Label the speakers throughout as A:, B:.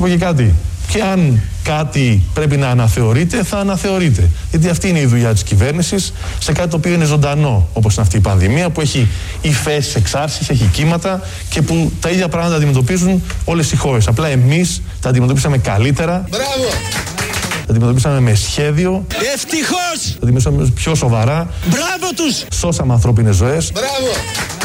A: να σου πω και κάτι. Και αν κάτι πρέπει να αναθεωρείται, θα αναθεωρείται. Γιατί αυτή είναι η δουλειά της κυβέρνησης σε κάτι το οποίο είναι ζωντανό, όπως είναι αυτή η πανδημία, που έχει υφές, εξάρσεις, έχει κύματα και που τα ίδια πράγματα αντιμετωπίζουν όλες οι χώρες. Απλά εμείς τα αντιμετωπίσαμε καλύτερα.
B: Μπράβο!
A: Τα αντιμετωπίσαμε με σχέδιο.
B: Ευτυχώς!
A: Τα αντιμετωπίσαμε πιο σοβαρά.
B: Μπράβο τους!
A: Σώσαμε ανθρώπινες ζωές.
B: Μπράβο!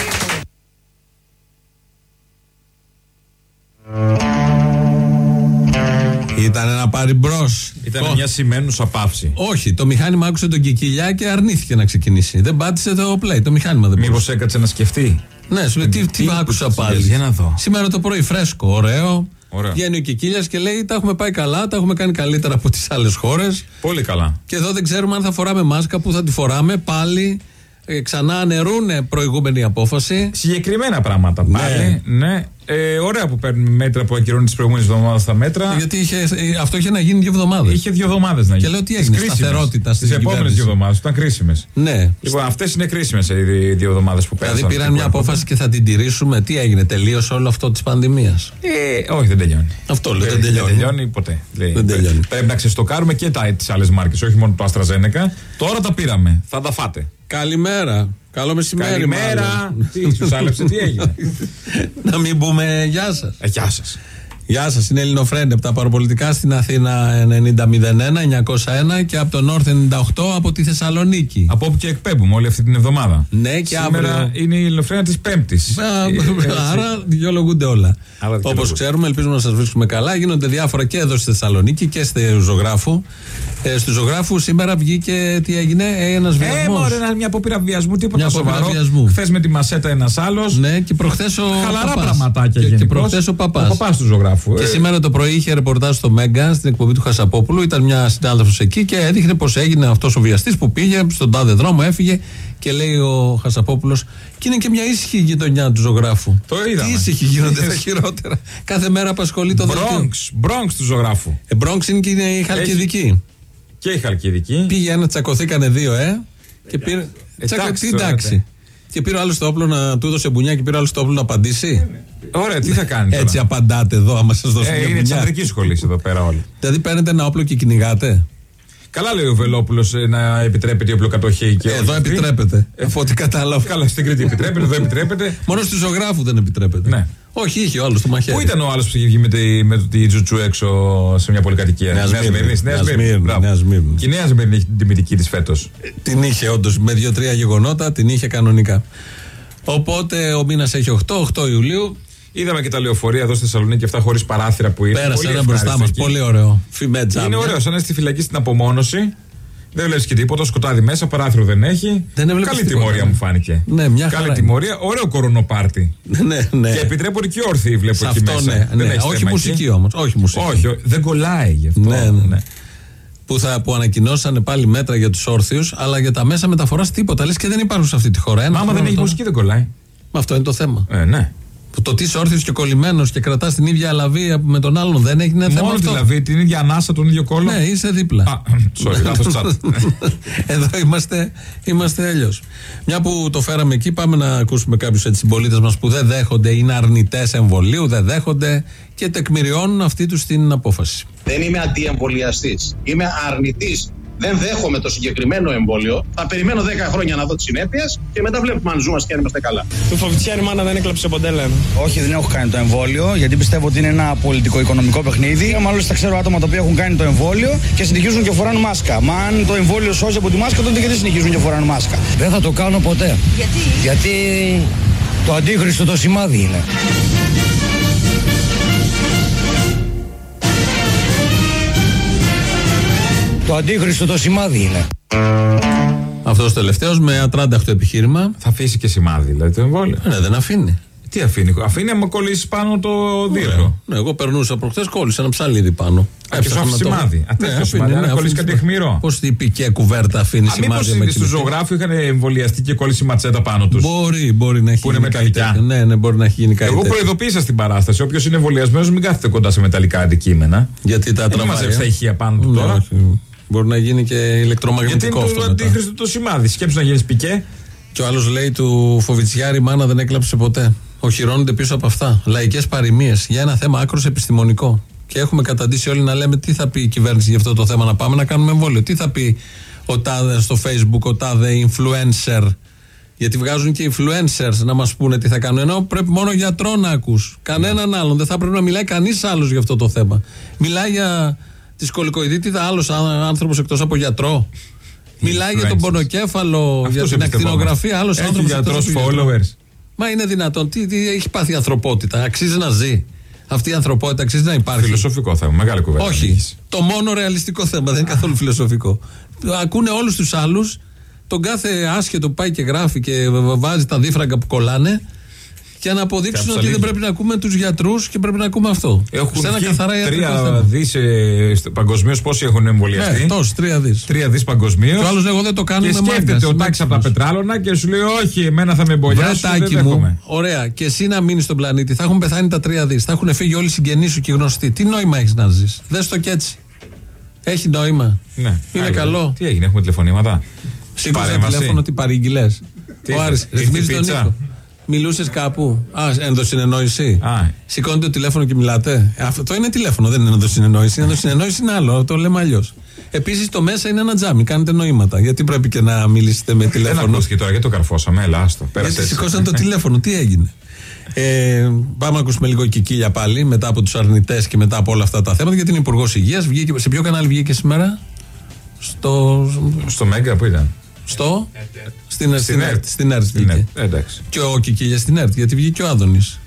C: Να πάρει μπρος.
D: Ήταν μια σημαίνουσα παύση.
C: Όχι, το μηχάνημα άκουσε τον Κικιλιά και αρνήθηκε να ξεκινήσει. Δεν πάτησε το play. Το μηχάνημα δεν
D: Μήπως
C: μπορούσε.
D: έκατσε να σκεφτεί;
C: Ναι, σου λέει τι, τι,
D: τι
C: άκουσα
D: άκουσες,
C: πάλι.
D: για να δω.
C: Σήμερα το πρωί φρέσκο, ωραίο.
D: Ωραίο.
C: Βγαίνει ο Κικίλιας και λέει: Τα έχουμε πάει καλά, τα έχουμε κάνει καλύτερα από τις άλλες χώρες.
D: Πολύ καλά.
C: Και εδώ δεν ξέρουμε αν θα φοράμε μάσκα, που θα τη φοράμε πάλι. Ε, ξανά ανερούνε προηγούμενη απόφαση.
D: Συγκεκριμένα πράγματα πάλι. Ναι. Ε, ωραία που παίρνουμε μέτρα που ακυρώνει τις προηγούμενες εβδομάδες τα μέτρα.
C: Γιατί είχε, ε, αυτό είχε να γίνει δύο εβδομάδες.
D: Είχε δύο εβδομάδες να γίνει.
C: λέω, τι έγινε, σταθερότητα στην
D: Τι επόμενες
C: κυβέρνηση.
D: δύο εβδομάδες ήταν κρίσιμες.
C: Ναι.
D: Λοιπόν, αυτές είναι κρίσιμες οι δι- δύο εβδομάδες που πέρασαν.
C: Δηλαδή πήραν
D: στην
C: μια
D: χώρα.
C: απόφαση και θα την τηρήσουμε. Τι έγινε, τελείωσε όλο αυτό της πανδημίας;
D: Ε, όχι, δεν τελειώνει.
C: Αυτό λέω, δεν
D: Ε,
C: τελειώνει.
D: Δεν τελειώνει ποτέ. Λέει,
C: Δεν τελειώνει.
D: Πρέπει να ξεστοκάρουμε και τις άλλες μάρκες, όχι μόνο το AstraZeneca. Τώρα τα πήραμε. Θα τα φάτε.
C: Καλημέρα. Καλό μεσημέρι.
D: Καλημέρα.
C: μάλλον.
D: Τι, σου άλεψε, τι έγινε;
C: να μην πούμε γεια σας.
D: Ε, γεια σας.
C: Γεια σας, είναι Ελληνοφρέντε από τα παραπολιτικά στην Αθήνα 9001-901 και από το Νόρθ 98 από τη Θεσσαλονίκη.
D: Από όπου και εκπέμπουμε όλη αυτή την εβδομάδα.
C: Ναι, και
D: Σήμερα
C: αύριο.
D: είναι η Ελληνοφρένα της Πέμπτης.
C: Α, Άρα δικαιολογούνται όλα.
D: Άρα
C: Όπως
D: δικαιολογούνται.
C: ξέρουμε, ελπίζουμε να σας βρίσκουμε καλά. Γίνονται διάφορα και εδώ στη Θεσσαλονίκη και στη Ζωγράφου. Ε, στη Ζωγράφου σήμερα βγήκε τι έγινε, ένας
D: Ε,
C: βιασμός.
D: μωρέ, ένα- μια απόπειρα βιασμού, τίποτα
C: Μια απόπειρα
D: σοβαρό.
C: βιασμού.
D: Χθες με τη μασέτα ένας άλλος.
C: Ναι, και προχθές ο.
D: Χαλαρά
C: παπάς.
D: πραγματάκια
C: Και, και
D: γενικώς.
C: προχθές ο παπάς.
D: Ο παπάς του ζωγράφου.
C: Και
D: Ε,
C: σήμερα το πρωί είχε ρεπορτάζ στο Μέγκα, στην εκπομπή του Χασαπόπουλου. Ήταν μια συνάδελφος εκεί και έδειχνε πώ έγινε αυτός ο βιαστής που πήγε στον τάδε δρόμο, έφυγε και λέει ο Χασαπόπουλος. Και είναι και μια ήσυχη γειτονιά του ζωγράφου.
D: Το είδαμε.
C: Τι ήσυχη γίνονται τα χειρότερα. Κάθε μέρα απασχολεί το δελτίο.
D: Bronx, Bronx του ζωγράφου.
C: Ε, Bronx είναι και είναι η Χαλκιδική.
D: Και η Χαλκιδική.
C: Πήγε ένα, τσακωθήκανε δύο, ε. Και πήρε.
D: Ε,
C: Τσακω-
D: εντάξει
C: τι
D: τώρα,
C: εντάξει. Και πήρε άλλο το όπλο να του έδωσε μπουνιά και πήρε άλλο το όπλο να απαντήσει.
D: Ωραία, τι θα κάνεις. τώρα;
C: Έτσι απαντάτε εδώ, άμα σας δώσω
D: Ε,
C: μια
D: είναι τη
C: μπουνιά.
D: ανδρική σχολή εδώ πέρα όλοι.
C: Δηλαδή παίρνετε ένα όπλο και κυνηγάτε.
D: Καλά λέει ο Βελόπουλος να επιτρέπεται η οπλοκατοχή και.
C: Εδώ
D: όχι αυτή.
C: επιτρέπεται.
D: Ε,
C: Από ό,τι κατάλαβα.
D: Καλά, στην Κρήτη επιτρέπεται, εδώ επιτρέπεται.
C: Μόνο στους ζωγράφους δεν επιτρέπεται.
D: Ναι.
C: Όχι, είχε ο άλλος το μαχαίρι.
D: Πού ήταν ο άλλος που είχε βγει με τη, με τη τζουτσού έξω σε μια πολυκατοικία;
C: Νέας Σμύρνη.
D: Σμύρνης,
C: Νέας
D: Νέας Σμύρνη.
C: Σμύρνη,
D: Μπράβο.
C: Νέας Σμύρνη.
D: Και η Νέας Σμύρνη έχει την τιμητική της φέτος.
C: Την είχε όντως με δύο-τρία γεγονότα, την είχε κανονικά. Οπότε ο μήνας έχει 8, 8 Ιουλίου.
D: Είδαμε και τα λεωφορεία εδώ στη Θεσσαλονίκη, αυτά χωρίς παράθυρα που είναι.
C: Πέρασε
D: Πολύ
C: ένα μπροστά
D: ευχάριστο
C: μας.
D: εκεί.
C: Πολύ ωραίο. Φιμέτζα.
D: Είναι ωραίο, σαν να είσαι στη φυλακή στην απομόνωση. Δεν βλέπεις και τίποτα, σκοτάδι μέσα, παράθυρο δεν έχει.
C: Δεν έβλεπες
D: Καλή
C: τίποτα,
D: τιμωρία
C: ναι.
D: μου φάνηκε.
C: Ναι, μια
D: Καλή
C: χαρά
D: τιμωρία, ωραίο κορονοπάρτι.
C: ναι, ναι.
D: Και επιτρέπονται και όρθιοι, βλέπω
C: Σε
D: εκεί
C: αυτό
D: μέσα.
C: ναι.
D: Δεν
C: ναι.
D: έχει
C: Όχι
D: θέμα
C: μουσική
D: εκεί.
C: όμως. Όχι μουσική.
D: Όχι, ό- δεν κολλάει γι' αυτό.
C: Ναι, ναι. Που, θα, που ανακοινώσανε πάλι μέτρα για τους όρθιους, αλλά για τα μέσα μεταφοράς τίποτα. Λες και δεν υπάρχουν σε αυτή τη χώρα. Ένα
D: Μα άμα δεν
C: χρόνο
D: έχει
C: τώρα.
D: μουσική δεν κολλάει.
C: Μα αυτό είναι το θέμα.
D: Ε, ναι.
C: Που το τι είσαι όρθιος και κολλημένος και κρατάς την ίδια αλαβή με τον άλλον δεν έχει είναι θέμα
D: Μόνο
C: αυτό.
D: δηλαδή την ίδια ανάσα, τον ίδιο κόλλο.
C: Ναι, είσαι δίπλα.
D: Α, sorry, λάθος chat.
C: Εδώ είμαστε, είμαστε αλλιώς. Μια που το φέραμε εκεί, πάμε να ακούσουμε κάποιους συμπολίτες μας που δεν δέχονται, είναι αρνητές εμβολίου, δεν δέχονται και τεκμηριώνουν αυτή τους την απόφαση.
E: Δεν είμαι αντιεμβολιαστής. Είμαι αρνητής. Δεν δέχομαι το συγκεκριμένο εμβόλιο. Θα περιμένω 10 χρόνια να δω τις συνέπειες και μετά βλέπουμε αν ζούμε και αν είμαστε καλά.
F: Του Φοβιτσιάρη μάνα δεν έκλαψε ποτέ λένε.
G: Όχι, δεν έχω κάνει το εμβόλιο, γιατί πιστεύω ότι είναι ένα πολιτικό-οικονομικό παιχνίδι. Μάλιστα ξέρω άτομα τα οποία έχουν κάνει το εμβόλιο και συνεχίζουν και φοράνε μάσκα. Μα αν το εμβόλιο σώζει από τη μάσκα, τότε γιατί συνεχίζουν και φοράνε μάσκα; Δεν θα το κάνω ποτέ.
H: Γιατί;
G: Γιατί το αντίχρηστο το σημάδι είναι. Το αντίχρηστο το σημάδι είναι.
C: Αυτός τελευταίος με ατράνταχτο επιχείρημα.
D: Θα αφήσει και σημάδι, δηλαδή το εμβόλιο.
C: Ναι, δεν αφήνει.
D: Τι αφήνει, αφήνει άμα κολλήσει πάνω το δίρκο.
C: Ναι, εγώ περνούσα προχθές, κόλλησα ένα ψαλίδι πάνω.
D: Α, και σου άφησε σημάδι. Α, τέτοιο σημάδι, να κολλήσει κάτι αιχμηρό.
C: Πώς την πικέ κουβέρτα αφήνει
D: Α,
C: σημάδι.
D: μήπως
C: με
D: στου
C: κινητή.
D: ζωγράφου είχαν εμβολιαστεί και κόλλησε ματσέτα πάνω τους.
C: Μπορεί, μπορεί να έχει
D: Που είναι
C: γίνει κάτι
D: μεταλλικά.
C: τέτοιο. Ναι, ναι, μπορεί να έχει γίνει κάτι
D: Εγώ
C: τέτοιο.
D: προειδοποίησα στην παράσταση. Όποιος είναι εμβολιασμένος, μην κάθεται κοντά σε μεταλλικά αντικείμενα.
C: Γιατί τα
D: Δεν
C: τραβάει.
D: μαζέψει τα
C: ε.
D: ηχεία πάνω του
C: Ναι,
D: τώρα.
C: Όχι. Μπορεί να γίνει και
D: Γιατί είναι
C: ηλεκτρομαγνητικό
D: το
C: αυτό μετά.
D: αντίχρηστο το σημάδι. Σκέψου να γίνει πικέ.
C: Και ο άλλος λέει του Φοβιτσιάρη, η μάνα δεν έκλαψε ποτέ. Οχυρώνονται πίσω από αυτά. Λαϊκές παροιμίες για ένα θέμα άκρος επιστημονικό. Και έχουμε καταντήσει όλοι να λέμε τι θα πει η κυβέρνηση για αυτό το θέμα, να πάμε να κάνουμε εμβόλιο. Τι θα πει ο τάδε στο Facebook, ο τάδε influencer. Γιατί βγάζουν και influencers να μας πούνε τι θα κάνουν. Ενώ πρέπει μόνο γιατρό να ακούς. Κανέναν άλλον. Δεν θα πρέπει να μιλάει κανείς άλλος για αυτό το θέμα. Μιλάει για τη σκολικοειδίτιδα άλλος άνθρωπος εκτός από γιατρό. Μιλάει για τον πονοκέφαλο,
D: Αυτούς
C: για την
D: εμπιστευόμαστε.
C: ακτινογραφία, άλλος
D: Έχει
C: άνθρωπος.
D: γιατρός followers.
C: Μα είναι δυνατόν. Τι, τι έχει πάθει η ανθρωπότητα. Αξίζει να ζει. Αυτή η ανθρωπότητα αξίζει να υπάρχει.
D: Φιλοσοφικό θέμα, μεγάλη κουβέντα.
C: Όχι. Το μόνο ρεαλιστικό θέμα δεν είναι καθόλου φιλοσοφικό. Ακούνε όλους τους άλλους, τον κάθε άσχετο που πάει και γράφει και βάζει τα δίφραγκα που κολλάνε για να αποδείξουν
D: Κάποιος
C: ότι δεν
D: αλήθεια.
C: πρέπει να ακούμε τους γιατρούς και πρέπει να ακούμε αυτό.
D: Έχουν
C: Σε ένα
D: βγει
C: καθαρά ιατρικό
D: τρία
C: θέμα.
D: δις παγκοσμίως πόσοι έχουν εμβολιαστεί;
C: Ναι, τόσο, τρία δις.
D: Τρία δις παγκοσμίως.
C: Και ο άλλος λέει, εγώ δεν το κάνω,
D: Και
C: είμαι
D: σκέφτεται
C: μάγκας,
D: ο
C: είμαι
D: τάξη από τα
C: έξυπνος.
D: πετράλωνα και σου λέει: Όχι, εμένα θα με εμπολιάσουν. Δεν
C: Βρετάκι μου,
D: δέχομαι.
C: ωραία. Και εσύ να μείνεις στον πλανήτη, θα έχουν πεθάνει τα τρία δις. Θα έχουν φύγει όλοι οι συγγενείς σου και οι γνωστοί. Τι νόημα έχεις να ζεις; Δες το και έτσι. Έχει νόημα.
D: Ναι.
C: Είναι
D: Άλλο.
C: καλό.
D: Τι έγινε, έχουμε τηλεφωνήματα;
C: Σήκωσε
D: Παρέμβαση.
C: τηλέφωνο τι παρήγγειλες.
D: Τι
C: Ο
D: ήρθε,
C: Άρης
D: ήρθε
C: ρυθμίζει τον
D: πίτσα;
C: Νίκο. Μιλούσες κάπου; Α, ενδοσυνεννόηση.
D: Α.
C: Σηκώνετε το τηλέφωνο και μιλάτε. Ε, Αυτό είναι τηλέφωνο, δεν είναι ενδοσυνεννόηση. Η ενδοσυνεννόηση είναι άλλο, το λέμε αλλιώς. Επίσης το μέσα είναι ένα τζάμι, κάνετε νοήματα. Γιατί πρέπει και να μιλήσετε με
D: Δεν
C: τηλέφωνο;
D: ακούστηκε τώρα, γιατί το καρφώσαμε, έλα, άστο. Πέρασε
C: Γιατί
D: έτσι.
C: σηκώσαν το τηλέφωνο, τι έγινε; Ε, πάμε να ακούσουμε λίγο κικίλια πάλι μετά από τους αρνητές και μετά από όλα αυτά τα θέματα. Γιατί είναι υπουργός υγείας. Σε ποιο κανάλι βγήκε σήμερα, Στο.
D: Στο Μέγκα που ήταν.
C: στο; Στην, στην,
D: ΕΡΤ.
C: ΕΡΤ. Στην ΕΡΤ
D: Στην
C: βγήκε.
D: ΕΡΤ. Ε, Εντάξει.
C: Και ο Κικίλιας στην ΕΡΤ, γιατί βγήκε ο Άδωνης.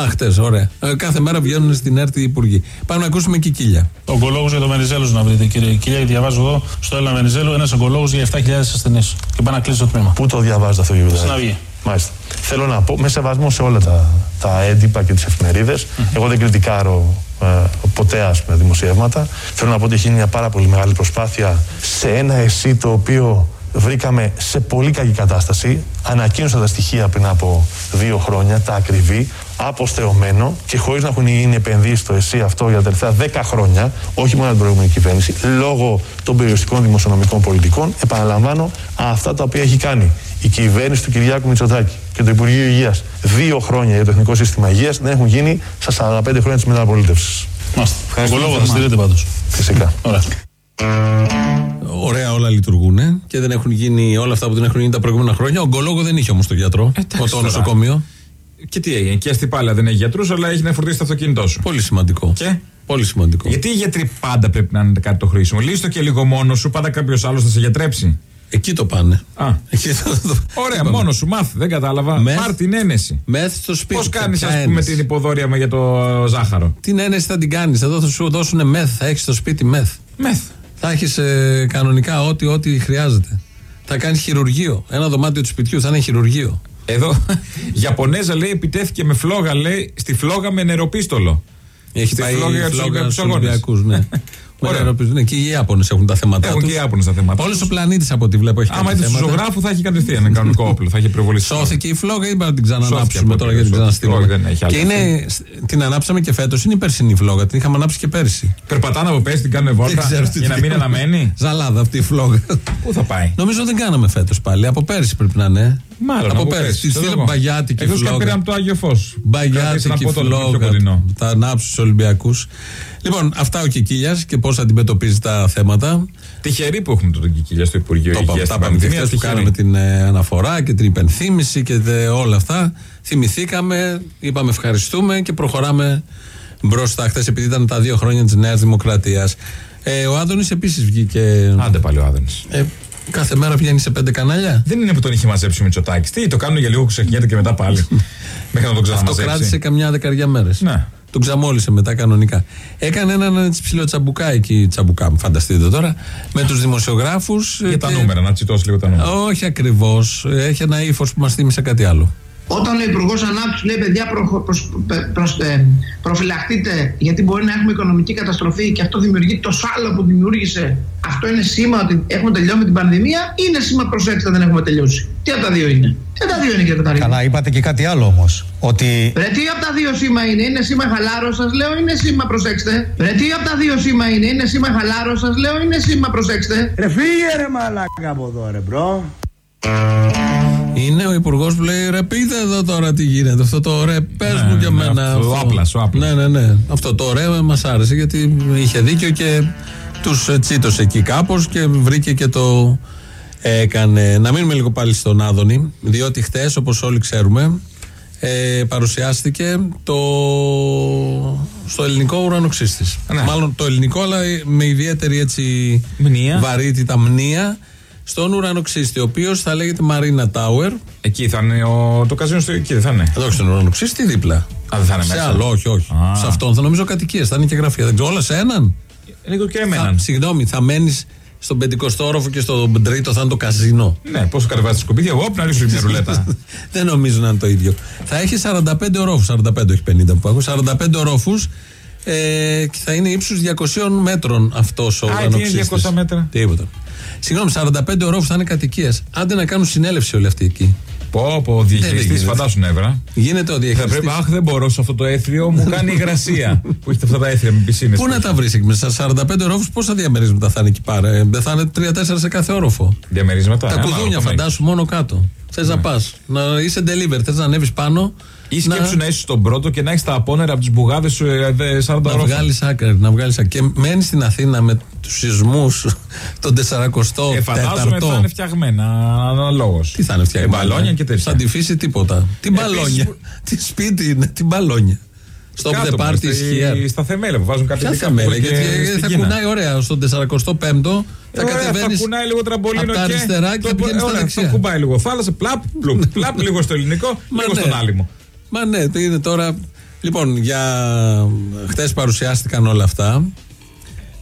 C: Α, χτε, ωραία. Ε, κάθε μέρα βγαίνουν στην ΕΡΤ οι υπουργοί. Πάμε να ακούσουμε Κικίλια.
B: Ογκολόγος για το Βενιζέλο να βρείτε, κύριε Κιλιά. Διαβάζω εδώ στο Έλληνα Βενιζέλο ένας ογκολόγος για 7.000 ασθενείς. Και πάει να κλείσει το τμήμα.
A: Πού το διαβάζετε αυτό, κύριε
B: Στην
A: Βιδάκη;
B: Αυγή.
A: Μάλιστα. Θέλω να πω, με σεβασμό σε όλα τα, τα έντυπα και τις εφημερίδες, εγώ δεν κριτικάρω ε, ποτέ ας πούμε, δημοσιεύματα. Θέλω να πω ότι έχει γίνει μια πάρα πολύ μεγάλη προσπάθεια σε ένα εσύ το οποίο βρήκαμε σε πολύ κακή κατάσταση. Ανακοίνωσα τα στοιχεία πριν από δύο χρόνια, τα ακριβή, αποστεωμένο και χωρίς να έχουν γίνει επενδύσεις στο ΕΣΥ αυτό για τα τελευταία δέκα χρόνια, όχι μόνο από την προηγούμενη κυβέρνηση, λόγω των περιοριστικών δημοσιονομικών πολιτικών, επαναλαμβάνω αυτά τα οποία έχει κάνει η κυβέρνηση του Κυριάκου Μητσοτάκη και το Υπουργείο Υγείας δύο χρόνια για το Εθνικό Σύστημα Υγείας δεν έχουν γίνει στα 45 χρόνια της μεταπολίτευσης.
B: Μάλιστα. Ογκολόγο θα στηρείτε πάντως.
A: Φυσικά.
B: Ωραία.
C: Ωραία, όλα λειτουργούν και δεν έχουν γίνει όλα αυτά που δεν έχουν γίνει τα προηγούμενα χρόνια. Ο ογκολόγο δεν είχε όμως το γιατρό.
D: Εντάξει
C: το
D: τώρα.
C: νοσοκομείο.
D: Και τι έγινε, και στη πάλα δεν έχει γιατρούς, αλλά έχει να φορτίσει το αυτοκίνητό σου.
C: Πολύ σημαντικό.
D: Και;
C: Πολύ σημαντικό.
D: Γιατί οι γιατροί πάντα πρέπει να είναι κάτι το χρήσιμο. Λύστο και λίγο μόνος σου, πάντα κάποιος άλλος θα σε γιατρέψει.
C: Εκεί το πάνε.
D: Α.
C: Εκεί θα το...
D: Ωραία,
C: Είπαμε.
D: μόνος σου, μάθ, δεν κατάλαβα.
C: Μεθ.
D: Πάρ την ένεση.
C: Μεθ στο σπίτι.
D: Πώς κάνεις,
C: ποια
D: α πούμε,
C: ένεση;
D: την υποδόρια με για το ζάχαρο;
C: Την ένεση θα την κάνεις. Εδώ θα σου δώσουν μεθ. Θα έχεις στο σπίτι μεθ.
D: Μεθ.
C: Θα έχεις ε, κανονικά ό,τι, ό,τι χρειάζεται. Θα κάνει χειρουργείο. Ένα δωμάτιο του σπιτιού θα είναι χειρουργείο.
D: Εδώ, Ιαπωνέζα λέει, επιτέθηκε με φλόγα, λέει, στη φλόγα με νεροπίστολο.
C: Έχει
D: Στη
C: πάει
D: φλόγα για τους
C: φλόγα
D: Ολυμπιακούς
C: στους
D: Αγώνες.
C: Ολυμπιακούς, ναι. Με
D: Ωραία.
C: αεροπλ- ναι, και οι Ιάπωνες έχουν τα θέματα
D: Έχουν
C: τους.
D: και οι Ιάπωνες τα θέματα
C: Όλος
D: τους.
C: ο πλανήτης από ό,τι βλέπω έχει
D: Άμα
C: κάτι
D: ήταν του
C: θέματα.
D: ζωγράφου θα έχει κατευθείαν ένα κανονικό όπλο, θα έχει προβολήσει.
C: Σώθηκε η φλόγα ή πρέπει να την
D: Σώθηκε
C: ξανανάψουμε
D: από
C: τώρα
D: εκεί,
C: για την
D: σώθηκε.
C: ξαναστείλουμε.
D: Όχι, δεν έχει
C: Και
D: άλλο.
C: είναι, την ανάψαμε και φέτος. Είναι η περσινή φλόγα. Την είχαμε ανάψει και πέρσι.
D: Περπατάνε από πέρσι, την κάνουν
C: Δεν
D: βόλτα
C: ξέρω τι
D: για να
C: τι
D: μην
C: κάνουμε.
D: αναμένει.
C: Ζαλάδα αυτή η φλόγα.
D: Πού θα πάει;
C: Νομίζω δεν κάναμε φέτος πάλι. Από πέρσι πρέπει να είναι.
D: Μάλλον
C: από πέρσι. Τη
D: Το
C: στείλαμε
D: δω.
C: μπαγιάτικη
D: Εχθές
C: φλόγα.
D: πήραμε το Άγιο Φως.
C: Μπαγιάτικη φλόγα. Θα ανάψει στους Ολυμπιακούς. Λοιπόν, αυτά ο Κικίλιας και πώς αντιμετωπίζει τα θέματα.
D: Τυχεροί που έχουμε τον Κικίλιας στο Υπουργείο
C: Το είπαμε,
D: Υγείας
C: τα
D: στην
C: είπαμε και
D: πανδημία.
C: χθες που
D: τυχεροί.
C: κάναμε την ε, αναφορά και την υπενθύμηση και δε- όλα αυτά. Θυμηθήκαμε, είπαμε ευχαριστούμε και προχωράμε μπροστά. Χθες επειδή ήταν τα δύο χρόνια της Νέας Δημοκρατίας. Ε, ο Άδωνης επίσης βγήκε.
D: Άντε πάλι ο Άδωνης.
C: Ε, κάθε μέρα βγαίνει σε πέντε κανάλια.
D: Δεν είναι που τον είχε μαζέψει ο Μητσοτάκης. Τι, το κάνουν για λίγο που ξεχνιέται και μετά πάλι. Μέχρι να τον
C: Αυτό
D: ξαναμαζέψει.
C: κράτησε καμιά δεκαριά μέρες.
D: Ναι.
C: Τον ξαμόλυσε μετά κανονικά. Έκανε έναν έτσι ψηλό τσαμπουκά εκεί, τσαμπουκά, μου φανταστείτε τώρα, με τους δημοσιογράφους.
D: Για τα νούμερα, να τσιτώσει λίγο τα νούμερα.
C: Όχι ακριβώς. Έχει ένα ύφος που μας θύμισε κάτι άλλο.
H: Όταν ο Υπουργός Ανάπτυξης λέει: Παιδιά, προ, προς- πε- προς- ε, προφυλαχτείτε, γιατί μπορεί να έχουμε οικονομική καταστροφή και αυτό δημιουργεί το σάλο που δημιούργησε. Αυτό είναι σήμα ότι έχουμε τελειώσει με την πανδημία ή είναι σήμα προσέξτε, δεν έχουμε τελειώσει. Τι από τα δύο είναι; Τι από τα δύο είναι, κύριε Πεταρίδη.
G: Καλά, είπατε και κάτι άλλο όμως. Ότι
H: Ρε τι από τα δύο σήμα είναι, είναι σήμα χαλάρο σας λέω, είναι σήμα προσέξτε; Ρε τι από τα δύο σήμα είναι, είναι σήμα χαλάρο σας λέω, είναι σήμα προσέξτε;
I: Ρε φύγε ρε μαλάκα από εδώ ρε bro.
C: Είναι ο υπουργός που λέει ρε πείτε εδώ τώρα τι γίνεται. Αυτό το ρε πες
D: Ναι,
C: μου για
D: ναι,
C: μένα.
D: αυτό, ο
C: αυτό.
D: άπλας, ο άπλας.
C: Ναι, ναι, ναι. Αυτό το ωραίο μας άρεσε γιατί είχε δίκιο και τους τσίτωσε εκεί κάπως και βρήκε και το έκανε. Να μείνουμε λίγο πάλι στον Άδωνη, διότι χτες, όπως όλοι ξέρουμε, ε, παρουσιάστηκε το στο ελληνικό ουρανοξύστη.
D: Ναι.
C: Μάλλον το ελληνικό, αλλά με ιδιαίτερη έτσι
D: Μνήα.
C: βαρύτητα μνήα στον ουρανοξύστη, ο οποίος θα λέγεται Marina Tower.
D: Εκεί θα είναι ο... το καζίνο στο εκεί, δεν θα είναι.
C: Εδώ στον ουρανοξύστη δίπλα.
D: Α, δεν θα είναι
C: σε
D: μέσα.
C: άλλο, όχι, όχι.
D: Α.
C: Σε αυτόν θα νομίζω κατοικίες, θα είναι και γραφεία. Δεν ξέρω, όλα σε έναν.
D: Λίγο και
C: Θα,
D: εμένα.
C: συγγνώμη, θα μένεις στον 50ο όροφο και στον τρίτο θα είναι το καζίνο.
D: Ναι, πόσο κατεβάζει τα σκουπίδια, εγώ να ρίξω μια ρουλέτα.
C: Δεν νομίζω να είναι το ίδιο. Θα έχει 45 ορόφους, 45 όχι 50 που έχω, 45 ορόφους ε, και θα είναι ύψους 200 μέτρων αυτός ο
D: Α, τι είναι
C: ουρανοξύστης.
D: 200 μέτρα;
C: Τίποτα. Συγγνώμη, 45 ορόφους θα είναι κατοικίε. Άντε να κάνουν συνέλευση όλοι αυτοί εκεί.
D: Πω, πω, ο
C: δεν
D: διαχειριστή,
C: γίνεται.
D: φαντάσου νεύρα.
C: Γίνεται ο
D: Θα
C: διαχειριστής.
D: πρέπει, αχ, δεν μπορώ σε αυτό το έθριο, μου κάνει υγρασία. Που έχετε αυτά τα έθρια με πισίνε.
C: Πού να τα βρεις εκεί μέσα, στα 45 ορόφους, πόσα διαμερίσματα θα είναι εκεί πάρα. Ε, Δεν θα είναι 3-4 σε κάθε όροφο.
D: Διαμερίσματα.
C: Τα
D: ε,
C: κουδούνια,
D: μάλλον,
C: φαντάσου, μόνο κάτω. Θες να πας. Να είσαι deliver, θες να ανέβεις πάνω.
D: Ή σκέψου να είσαι στον πρώτο και να έχεις τα απόνερα από τις μπουγάδες σου ε, δε, 40
C: Να
D: ορόφων.
C: βγάλεις άκρη, να βγάλεις άκρη. Και μένει στην Αθήνα με τους σεισμούς τον 40ο,
D: Ε, φαντάζομαι θα είναι φτιαγμένα αναλόγως.
C: Τι θα είναι φτιαγμένα;
D: Ε, μπαλόνια και τέτοια.
C: Σαν τη φύση τίποτα. Τι μπαλόνια.
D: Επίσης-
C: Τι σπίτι είναι, τι μπαλόνια. Στο
D: Κάτω,
C: the
D: μωρέ,
C: party
D: στη-
C: is here.
D: Στα θεμέλια που βάζουν κάτι
C: Ποια
D: δικά
C: θα μέλε,
D: που
C: γιατί
D: και
C: θα
D: στην Κίνα.
C: κουνάει ωραία. Στον 45ο θα
D: Ωραία,
C: κατεβαίνεις.
D: Θα κουνάει λίγο τραμπολίνο
C: από τα
D: και
C: αριστερά και θα
D: το-
C: πηγαίνει στα
D: ωραία,
C: δεξιά.
D: Θα κουμπάει λίγο θάλασσα, πλαπ, πλουπ, πλαπ, λίγο στο ελληνικό,
C: Μα
D: λίγο
C: ναι.
D: στον άλυμο.
C: Μα ναι, το είναι τώρα. Λοιπόν, για χτε παρουσιάστηκαν όλα αυτά.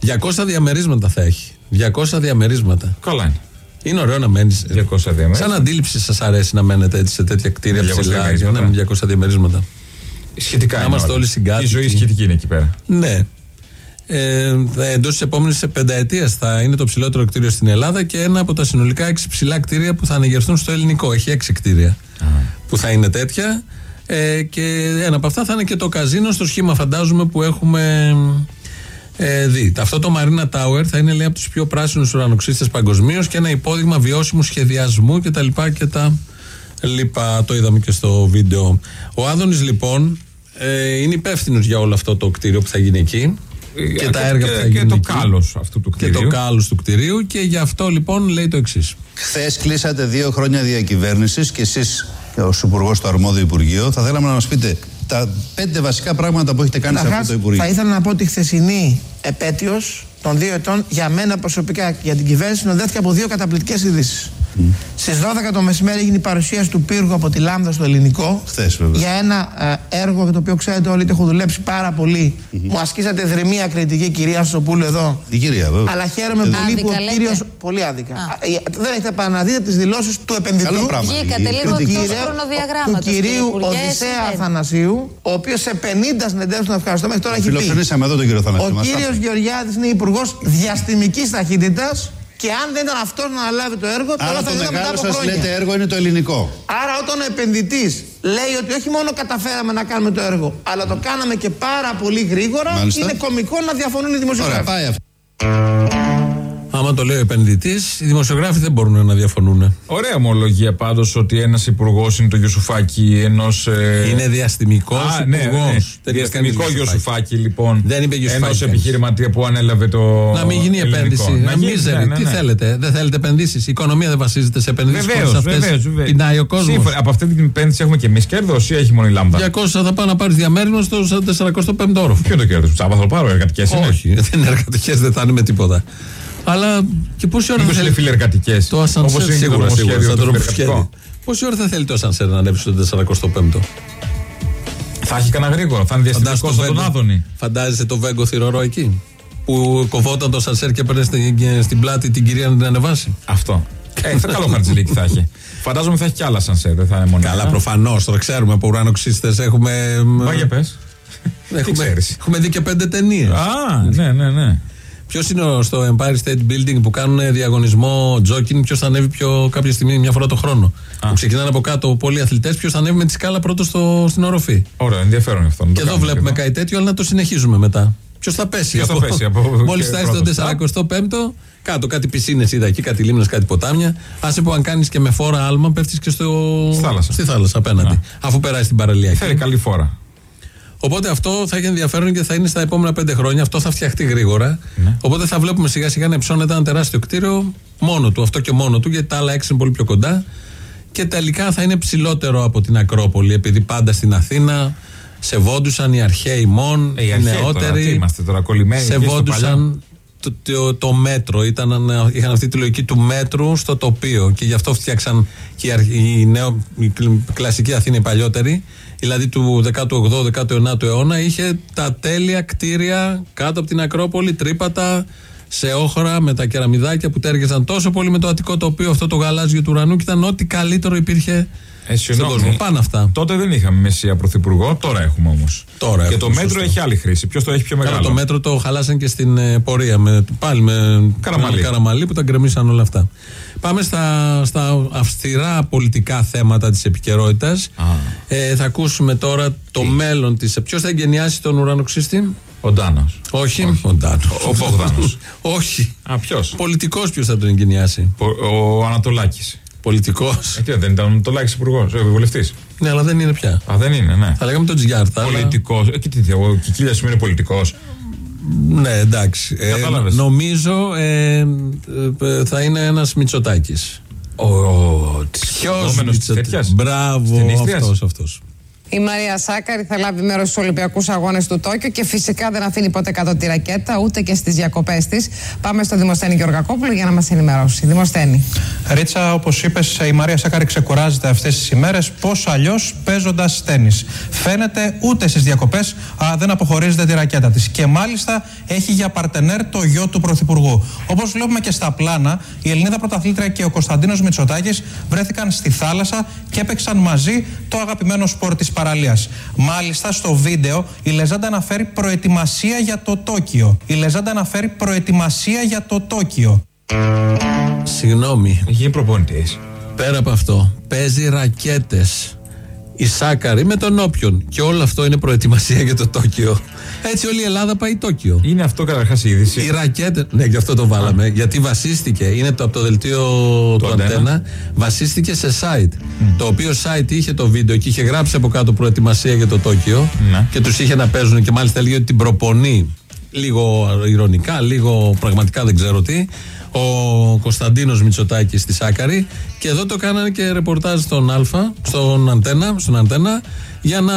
C: 200 διαμερίσματα θα έχει. 200 διαμερίσματα.
D: Καλά είναι.
C: Είναι ωραίο να μένεις.
D: 200 διαμέρισματα.
C: Σαν αντίληψη σας αρέσει να μένετε έτσι σε τέτοια κτίρια
D: Με 200
C: ψηλά.
D: διαμερίσματα.
C: Ναι, με 200 διαμερίσματα.
D: Σχετικά
C: Να
D: είναι
C: είμαστε
D: όλα.
C: όλοι συγκάτοικοι.
D: Η ζωή σχετική είναι εκεί πέρα.
C: Ναι. Ε, Εντός της επόμενης πενταετίας θα είναι το ψηλότερο κτίριο στην Ελλάδα και ένα από τα συνολικά έξι ψηλά κτίρια που θα ανεγερθούν στο ελληνικό. Έχει έξι κτίρια που θα είναι τέτοια. Ε, και ένα από αυτά θα είναι και το καζίνο στο σχήμα, φαντάζομαι, που έχουμε ε, δει. Αυτό το Marina Tower θα είναι λέει, από τους πιο πράσινους ουρανοξύστες παγκοσμίως και ένα υπόδειγμα βιώσιμου σχεδιασμού κτλ. Και τα λοιπά. Το είδαμε και στο βίντεο. Ο Άδωνης λοιπόν ε, είναι υπεύθυνος για όλο αυτό το κτίριο που θα γίνει εκεί. Και, τα έργα που θα
D: και
C: γίνουν.
D: το
C: εκεί.
D: κάλος αυτού του
C: Και
D: κτηρίου.
C: το κάλος του κτηρίου. Και γι' αυτό λοιπόν λέει το εξής.
I: Χθες κλείσατε δύο χρόνια διακυβέρνησης και εσείς, ως Υπουργός στο αρμόδιο Υπουργείο, θα θέλαμε να μας πείτε τα πέντε βασικά πράγματα που έχετε κάνει σε αυτό
H: Καταρχάς,
I: το Υπουργείο.
H: θα ήθελα να πω ότι η χθεσινή επέτειος των δύο ετών για μένα προσωπικά και για την κυβέρνηση συνοδεύτηκε από δύο καταπληκτικές ειδήσεις. Στις 12 το μεσημέρι έγινε η παρουσίαση του πύργου από τη Λάμδα στο ελληνικό.
I: Χθες, βέβαια.
H: Για ένα ε, έργο για το οποίο ξέρετε όλοι ότι έχω δουλέψει πάρα πολύ. Μου ασκήσατε δρυμία κριτική, κυρία Σοπούλου εδώ.
I: Η κυρία, βέβαια.
H: Αλλά χαίρομαι
I: Ε,
H: πολύ που
J: Άδικα
H: ο
J: λέτε.
H: κύριο. Πολύ άδικα. Α, ε, Δεν έχετε επαναδείτε τις δηλώσεις του επενδυτού.
I: Καλό πράγμα.
J: Βγήκατε
I: Η
J: λίγο
I: κριτική.
J: εκτός
H: Κύριε-
J: χρονοδιαγράμματος,
H: του κυρίου
J: κύριε Υπουργέ,
H: Οδυσσέα
J: συμβαίνει.
H: Αθανασίου, ο οποίος σε 50 συνεντεύξεις τον ευχαριστώ μέχρι τώρα έχει πει.
I: Φιλοξενήσαμε εδώ τον κύριο Θανάση.
H: Ο
I: μας
H: κύριος
I: τα είπε.
H: Γεωργιάδης είναι υπουργός διαστημικής ταχύτητας και αν δεν ήταν αυτός να αναλάβει το έργο, τώρα
I: Άρα
H: θα
I: το
H: ήταν μετά
I: μεγάλο
H: από
I: σας
H: χρόνια.
I: λέτε έργο είναι το ελληνικό.
H: Άρα, όταν ο επενδυτής λέει ότι όχι μόνο καταφέραμε να κάνουμε το έργο, αλλά το κάναμε και πάρα πολύ γρήγορα,
I: Μάλιστα.
H: είναι κωμικό να διαφωνούν οι
I: Ωραία,
H: δημοσιογράφοι.
I: πάει αυτό.
C: Άμα το λέει ο επενδυτής, οι δημοσιογράφοι δεν μπορούν να διαφωνούν.
D: Ωραία ομολογία πάντως ότι ένας υπουργός είναι το Γιουσουφάκη ενός.
C: Είναι διαστημικός
D: Α, ναι,
C: υπουργός.
D: ναι. Διαστημικό Γιωσουφάκη, λοιπόν.
C: Δεν είπε Γιωσουφάκη
D: Ενό
C: κανείς.
D: επιχειρηματία που ανέλαβε το.
C: Να μην γίνει
D: ελληνικό.
C: επένδυση.
D: Να
C: Να
D: γίνει,
C: μίζερη.
D: ναι, ναι,
C: Τι
D: ναι.
C: θέλετε, δεν θέλετε επενδύσεις. Η οικονομία δεν βασίζεται σε επενδύσεις.
D: Βεβαίως, βεβαίως.
C: Πεινάει ο κόσμος.
D: Από αυτή την επένδυση έχουμε και εμείς κέρδος ή έχει μόνο η λάμπα.
C: 200 θα πάει να πάρεις διαμέρισμα στο 45ο όροφο.
D: Ποιο είναι το κέρδος, Τσάμπα θα το πάρω, εργατικές είναι;
C: Όχι, δεν είναι εργατικές, δεν θα είναι με τίποτα. Αλλά και πόση ώρα
D: Μήπως
C: θα
D: είναι
C: θέλει.
D: φιλεργατικές.
C: Το ασανσέρ σίγουρα, σίγουρα. Σαν το νομοσχέδιο.
D: φιλεργατικό.
C: Πόση ώρα θα θέλει το ασανσέρ να ανέβει στο 45ο.
D: Θα έχει κανένα γρήγορο, θα είναι διαστημικό
C: Φαντάζεσαι
D: σαν τον Άδωνη.
C: Φαντάζεσαι το βέγκο θηρορό εκεί. Που κοβόταν το ασανσέρ και έπαιρνε στην, στην πλάτη την κυρία να την ανεβάσει.
D: Αυτό. Ε, θα καλό χαρτζηλίκι θα έχει. Φαντάζομαι θα έχει κι άλλα σανσέρ, δεν θα είναι μόνο.
C: Καλά,
D: ένα.
C: προφανώς. Τώρα ξέρουμε από ουρανοξύστε έχουμε.
D: Μα για πες.
C: έχουμε,
D: ξέρεις.
C: έχουμε δει και πέντε ταινίες.
D: Α, ναι, ναι, ναι.
C: Ποιος είναι ο- στο Empire State Building που κάνουν διαγωνισμό τζόκινγκ, ποιος θα ανέβει πιο, κάποια στιγμή, μια φορά το χρόνο. Που ξεκινάνε από κάτω πολλοί αθλητέ, ποιος θα ανέβει με τη σκάλα πρώτο στο, στην οροφή.
D: Ωραία, ενδιαφέρον αυτό. να το
C: Και εδώ
D: κάνουμε
C: βλέπουμε
D: εδώ.
C: κάτι τέτοιο, αλλά να το συνεχίζουμε μετά. Ποιος θα πέσει.
D: Ποιος θα πέσει από-
C: Μόλις
D: και
C: φτάσει
D: πρώτος.
C: τον 45ο Κάτω κάτι πισίνες είδα εκεί, κάτι λίμνες, κάτι ποτάμια. Άσε που αν κάνεις και με φόρα άλμα, πέφτεις και στο...
D: Στη θάλασσα.
C: στη θάλασσα απέναντι. Αφού περάσεις την παραλία.
D: Θέλει καλή φόρα.
C: Οπότε αυτό θα έχει ενδιαφέρον και θα είναι στα επόμενα πέντε χρόνια. Αυτό θα φτιαχτεί γρήγορα.
D: Ναι.
C: Οπότε θα βλέπουμε σιγά σιγά να υψώνεται ένα τεράστιο κτίριο μόνο του. Αυτό και μόνο του, γιατί τα άλλα έξι είναι πολύ πιο κοντά. Και τελικά θα είναι ψηλότερο από την Ακρόπολη, επειδή πάντα στην Αθήνα σεβόντουσαν οι αρχαίοι μόν,
D: Ε, οι
C: οι
D: αρχαίοι τώρα, τι
C: νεότεροι.
D: είμαστε τώρα, κολλημένοι εκεί στο παλιό.
C: Σεβόντουσαν το, το, το μέτρο. Ήταν, είχαν αυτή τη λογική του μέτρου στο τοπίο. Και γι' αυτό φτιάξαν και οι, αρχ- οι, νέο, η κλ- κλασική Αθήνα, η παλιότερη, δηλαδή του 18ου-19ου αιώνα, είχε τα τέλεια κτίρια κάτω από την Ακρόπολη, τρύπατα, σε όχρα με τα κεραμιδάκια που τέργεζαν τόσο πολύ με το Αττικό τοπίο, αυτό το γαλάζιο του ουρανού και ήταν ό,τι καλύτερο υπήρχε
D: Ε,
C: στον
D: συγγνώμη.
C: κόσμο. Πάνε αυτά.
D: Τότε δεν είχαμε μεσία πρωθυπουργό, τώρα έχουμε όμως.
C: Τώρα
D: Και
C: έχουμε,
D: το μέτρο
C: σωστό.
D: έχει άλλη χρήση. Ποιος το έχει πιο
C: Καλά,
D: μεγάλο;
C: το μέτρο το χαλάσαν και στην ε, πορεία. Με, πάλι με
D: Καραμαλή.
C: με καραμαλή που τα γκρεμίσαν όλα αυτά. Πάμε στα, στα αυστηρά πολιτικά θέματα της επικαιρότητας. Ε, θα ακούσουμε τώρα το μέλλον τη. Ποιος θα εγκαινιάσει τον ουρανοξύστη,
D: Ο Ντάνος.
C: Όχι, ο Ντάνος.
D: Ο Μπογδάνος.
C: Όχι.
D: Α, ποιος;
C: Πολιτικός ποιος θα τον εγκαινιάσει;
D: Ο Ανατολάκης.
C: Πολιτικός.
D: Ε, τι, δεν ήταν ο Ανατολάκη υπουργός, βουλευτή.
C: ναι, αλλά δεν είναι πια.
D: Α, δεν είναι, ναι.
C: Θα λέγαμε τον Τζιάρτα. αλλά-
D: Πολιτικός. Ε, και τι, ο Κικίλιας σημαίνει πολιτικός.
C: Ναι, εντάξει. Ε,
D: Κατάλαβες.
C: νομίζω ε, ε, ε, θα είναι ένας Μητσοτάκης.
D: Ο.
C: Ποιος
D: τέτοιας;
C: Μπράβο,
D: Ταινίστριας.
C: αυτός αυτός.
J: Η Μαρία Σάκαρη θα λάβει μέρος στους Ολυμπιακούς Αγώνες του Τόκιο και φυσικά δεν αφήνει ποτέ κάτω τη ρακέτα ούτε και στις διακοπές της. Πάμε στο Δημοσθένη Γεωργακόπουλο για να μας ενημερώσει. Δημοσθένη.
K: Ρίτσα, όπως είπες, η Μαρία Σάκαρη ξεκουράζεται αυτές τις ημέρες. Πώς αλλιώς παίζοντας τέννη. Φαίνεται ούτε στις διακοπές δεν αποχωρίζεται τη ρακέτα της. Και μάλιστα έχει για παρτενέρ το γιο του Πρωθυπουργού. Όπως βλέπουμε και στα πλάνα, η Ελληνίδα Πρωταθλήτρια και ο Κωνσταντίνος Μητσοτάκης βρέθηκαν στη θάλασσα και έπαιξαν μαζί το αγαπημένο σπορ της παραλίας. Μάλιστα, στο βίντεο η Λεζάντα αναφέρει προετοιμασία για το Τόκιο. Η Λεζάντα αναφέρει προετοιμασία για το Τόκιο.
C: Συγγνώμη.
D: Γίνει προπονητή.
C: Πέρα από αυτό, παίζει ρακέτες. Η Σάκαρη με τον όποιον. Και όλο αυτό είναι προετοιμασία για το Τόκιο. Έτσι όλη η Ελλάδα πάει Τόκιο.
D: Είναι αυτό καταρχάς η είδηση.
C: Οι ρακέτε. Ναι, γι' αυτό το βάλαμε. Γιατί βασίστηκε, είναι το, από το δελτίο του
D: Αντένα.
C: Αντένα, βασίστηκε σε site. Το οποίο site είχε το βίντεο και είχε γράψει από κάτω προετοιμασία για το Τόκιο.
D: Ναι.
C: Και τους είχε να παίζουν και μάλιστα έλεγε ότι την προπονεί. Λίγο ηρωνικά, λίγο πραγματικά δεν ξέρω τι. Ο Κωνσταντίνος Μητσοτάκης στη Σάκαρη και εδώ το κάνανε και ρεπορτάζ στον Α, στον Αντένα, στον Αντένα για να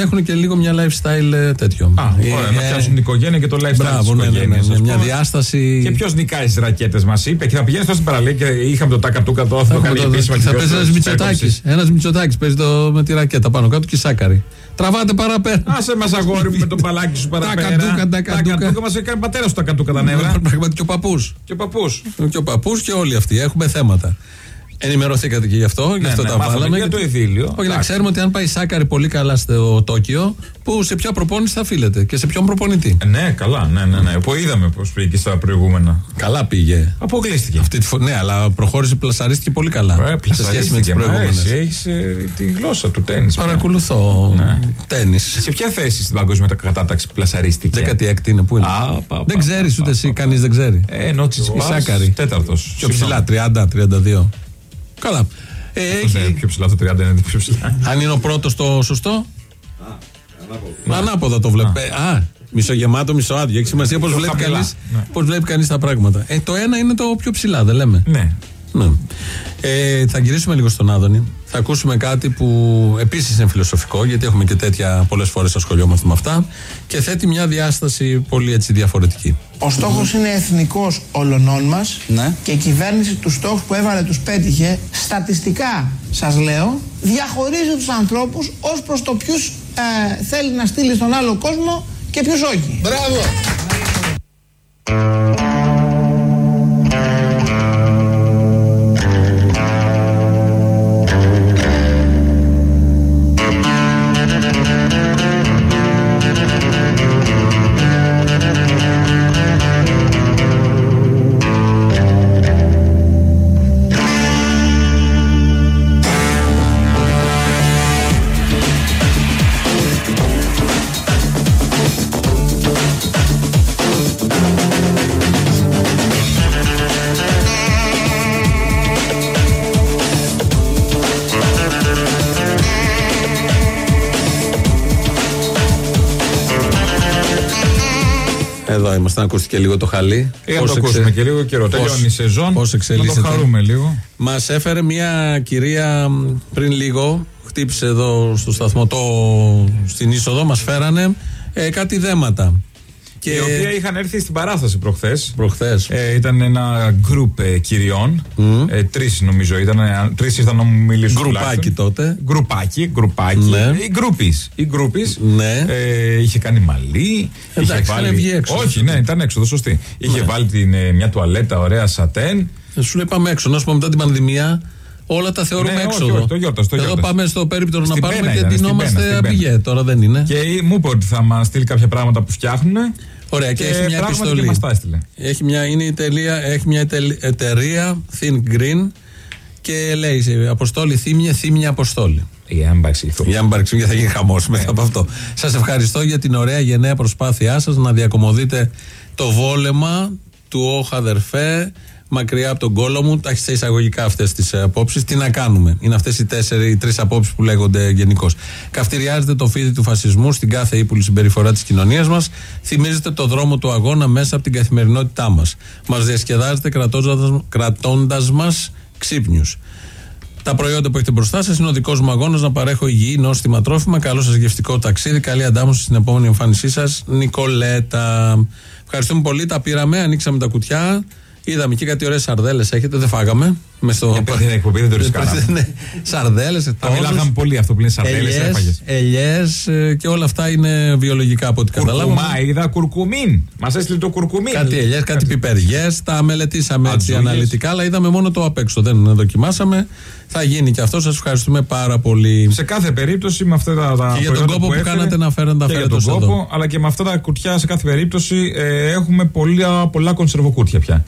C: έχουν και λίγο μια lifestyle ε, τέτοιο.
D: Α, ωραία, να
C: Ε,
D: πιάσουν την οικογένεια και το lifestyle
C: Μπράβο,
D: της
C: ναι, ναι,
D: οικογένειας.
C: ναι, ναι, μια διάσταση.
D: Και ποιος νικάει τι ρακέτες, μας είπε. Και θα πηγαίνεις στην παραλία και είχαμε το τάκα του κατώ. Αυτό το
C: Έχουμε
D: κάνει
C: το-
D: επίσημα.
C: θα
D: και
C: παίζει
D: ποιος
C: ένας
D: το
C: Μητσοτάκης.
D: έκοψε.
C: Ένας Μητσοτάκης παίζει το, με τη ρακέτα πάνω κάτω και η Σάκαρη. Τραβάτε παραπέρα.
D: Άσε μας αγόρι μου με τον παλάκι σου παραπέρα.
C: κατούκα, τα κατούκα.
D: κατούκα μας έκανε πατέρα σου τα κατούκα τα νεύρα.
C: Πραγματικά και ο παππούς.
D: Και ο παππούς.
C: Και ο παππούς και όλοι αυτοί. Έχουμε θέματα. Ενημερωθήκατε και γι' αυτό, γι'
D: Ναι,
C: αυτό
D: ναι,
C: τα
D: μάθαμε
C: βάλαμε.
D: για το ειδήλιο.
C: Όχι, να
D: Εντάξει.
C: ξέρουμε ότι αν πάει η Σάκαρη πολύ καλά στο Τόκιο, που σε ποια προπόνηση θα φίλετε και σε ποιον προπονητή.
D: Ναι, καλά, ναι, ναι, ναι. Που είδαμε πώς πήγε και στα προηγούμενα.
C: Καλά πήγε.
D: Αποκλείστηκε.
C: Αυτή τη φο- ναι, αλλά προχώρησε, πλασαρίστηκε πολύ καλά.
D: Ε,
C: σε σχέση με τις
D: πλασαρίστηκε, μ'
C: προηγούμενες.
D: αρέσει. Έχεις ε, τη γλώσσα του τέννη.
C: Παρακολουθώ
D: Ναι.
C: τέννη.
D: Σε ποια θέση στην παγκόσμια κατάταξη πλασαρίστηκε;
C: 16η είναι, πού είναι;
D: Α, πα, πα,
C: δεν
D: πα,
C: ξέρεις
D: πα,
C: ούτε
D: πα,
C: εσύ,
D: πα.
C: κανείς δεν ξέρει.
D: Ε, ενώ Τσιτσιπάς,
C: Η Σάκαρη.
D: τέταρτος.
C: Πιο ψηλά, 30-32. Καλά. Ε,
D: Ναι,
C: έχει-
D: πιο ψηλά το 30 είναι πιο ψηλά.
C: αν είναι ο πρώτος το σωστό; Ανάποδα το βλέπει. Ε, Α, μισογεμάτο, μισοάδιο. Έχει σημασία πώς
D: Πιο
C: βλέπει
D: χαμηλά,
C: κανεί
D: ναι.
C: πώς βλέπει κανείς τα πράγματα. Ε, το ένα είναι το πιο ψηλά, δεν λέμε.
D: Ναι.
C: Ναι. Ε, θα γυρίσουμε λίγο στον Άδωνη. Θα ακούσουμε κάτι που επίσης είναι φιλοσοφικό, γιατί έχουμε και τέτοια πολλές φορές ασχολιόμαστε με αυτά. Και θέτει μια διάσταση πολύ έτσι διαφορετική.
H: Ο στόχος είναι εθνικός όλων μας
I: Ναι.
H: και η κυβέρνηση τους στόχους που έβαλε τους πέτυχε. Στατιστικά, σας λέω, διαχωρίζει τους ανθρώπους ως προς το ποιους θέλει να στείλει στον άλλο κόσμο και ποιους όχι.
I: Μπράβο!
C: Ήμασταν, ακούστηκε λίγο το χαλί.
D: Ε, να το ακούσουμε και λίγο καιρό. Τελειώνει η σεζόν.
C: Πώς
D: να
C: εξελίσσεται.
D: το χαρούμε λίγο.
C: Μας έφερε μια κυρία μ, πριν λίγο, χτύπησε εδώ στο σταθμό, το, στην είσοδο, μας φέρανε ε, κάτι δέματα. Και
D: Η οποία είχαν έρθει στην παράσταση προχθές.
C: προχθές.
D: Ε, ήταν ένα γκρουπ ε, κυριών. Ε, Τρεις νομίζω ήταν. Τρεις ήρθαν να μου μιλήσουν.
C: Γκρουπάκι
D: τουλάχιστον.
C: τότε.
D: Γκρουπάκι, γκρουπάκι.
C: Ναι.
D: Η γκρουπής, Η γκρουπής.
C: Ναι.
D: Ε, είχε κάνει μαλλί.
C: Εντάξει,
D: είχε
C: είχαν βγει έξω.
D: Όχι, ναι, ήταν έξοδο, σωστή. Είχε βάλει την, ε, μια τουαλέτα ωραία σατέν.
C: Ε, Σου λέει πάμε έξω. Να σου πω μετά την πανδημία, όλα τα θεωρούμε
D: Ναι, όχι,
C: έξοδο.
D: όχι, το γιόρτας, το
C: Εδώ
D: γιόρτας.
C: πάμε στο περίπτωρο να
D: Στην
C: πάρουμε
D: Πένα
C: και
D: ήταν, στην Πένα,
C: ντυνόμαστε
D: στην Πένα.
C: αμπιγέ. Τώρα δεν είναι.
D: Και μου είπε ότι θα μας στείλει κάποια πράγματα που φτιάχνουν.
C: Ωραία, και, έχει μια
D: πράγματι
C: επιστολή.
D: Και μας τα έστειλε.
C: Έχει μια, είναι η τελεία, έχει μια εταιρεία- εταιρεία Think Green και λέει σε Αποστόλη Θύμια, Θύμια Αποστόλη.
D: Η άμπαξη ηθού.
C: Για να υπάρξει, γιατί θα γίνει χαμός μετά από αυτό. Σας ευχαριστώ για την ωραία γενναία προσπάθειά σας να διακομωδείτε το βόλεμα του όχ αδερφέ μακριά από τον κόλο μου. Τα έχεις σε εισαγωγικά αυτές τις απόψεις. Τι να κάνουμε; Είναι αυτές οι τέσσερι ή τρεις απόψεις που λέγονται γενικώς. Καυτηριάζετε το φίδι του φασισμού στην κάθε ύπουλη συμπεριφορά της κοινωνίας μας. Θυμίζετε το δρόμο του αγώνα μέσα από την καθημερινότητά μας. Μας διασκεδάζετε κρατώντας μας ξύπνιους. Τα προϊόντα που έχετε μπροστά σας είναι ο δικός μου αγώνας να παρέχω υγιή, νόστιμα τρόφιμα. Καλό σα γευστικό ταξίδι. Καλή αντάμωση στην επόμενη εμφάνισή σας, Νικολέτα. Ευχαριστούμε πολύ. Τα πήραμε, ανοίξαμε τα κουτιά. Είδαμε και κάτι ωραίες σαρδέλες έχετε, δεν φάγαμε. Με στο...
D: Για πέντε την εκπομπή δεν το ρισκάραμε.
C: ναι, σαρδέλες,
D: Τα μιλάγαμε πολύ αυτό που λένε σαρδέλες, έφαγες.
C: Ελιές και όλα αυτά είναι βιολογικά από ό,τι καταλάβαμε.
D: Κουρκουμά, είδα κουρκουμίν. Μας έστειλε το κουρκουμίν.
C: Κάτι ελιές, κάτι πιπεριές. Τα μελετήσαμε έτσι
D: Ατζούγες.
C: αναλυτικά, αλλά είδαμε μόνο το απ' έξω. Δεν δοκιμάσαμε. Θα γίνει και αυτό. Σας ευχαριστούμε πάρα πολύ.
D: Σε κάθε περίπτωση με αυτά τα, τα
C: Και για τον
D: προϊόντα
C: κόπο που
D: έφερε,
C: κάνατε να φέρετε τα
D: και για
C: φέρετε
D: τον
C: ως
D: κόπο,
C: εδώ.
D: αλλά και με αυτά τα κουτιά σε κάθε περίπτωση ε, έχουμε πολλά, πολλά κονσερβοκούρτια πια.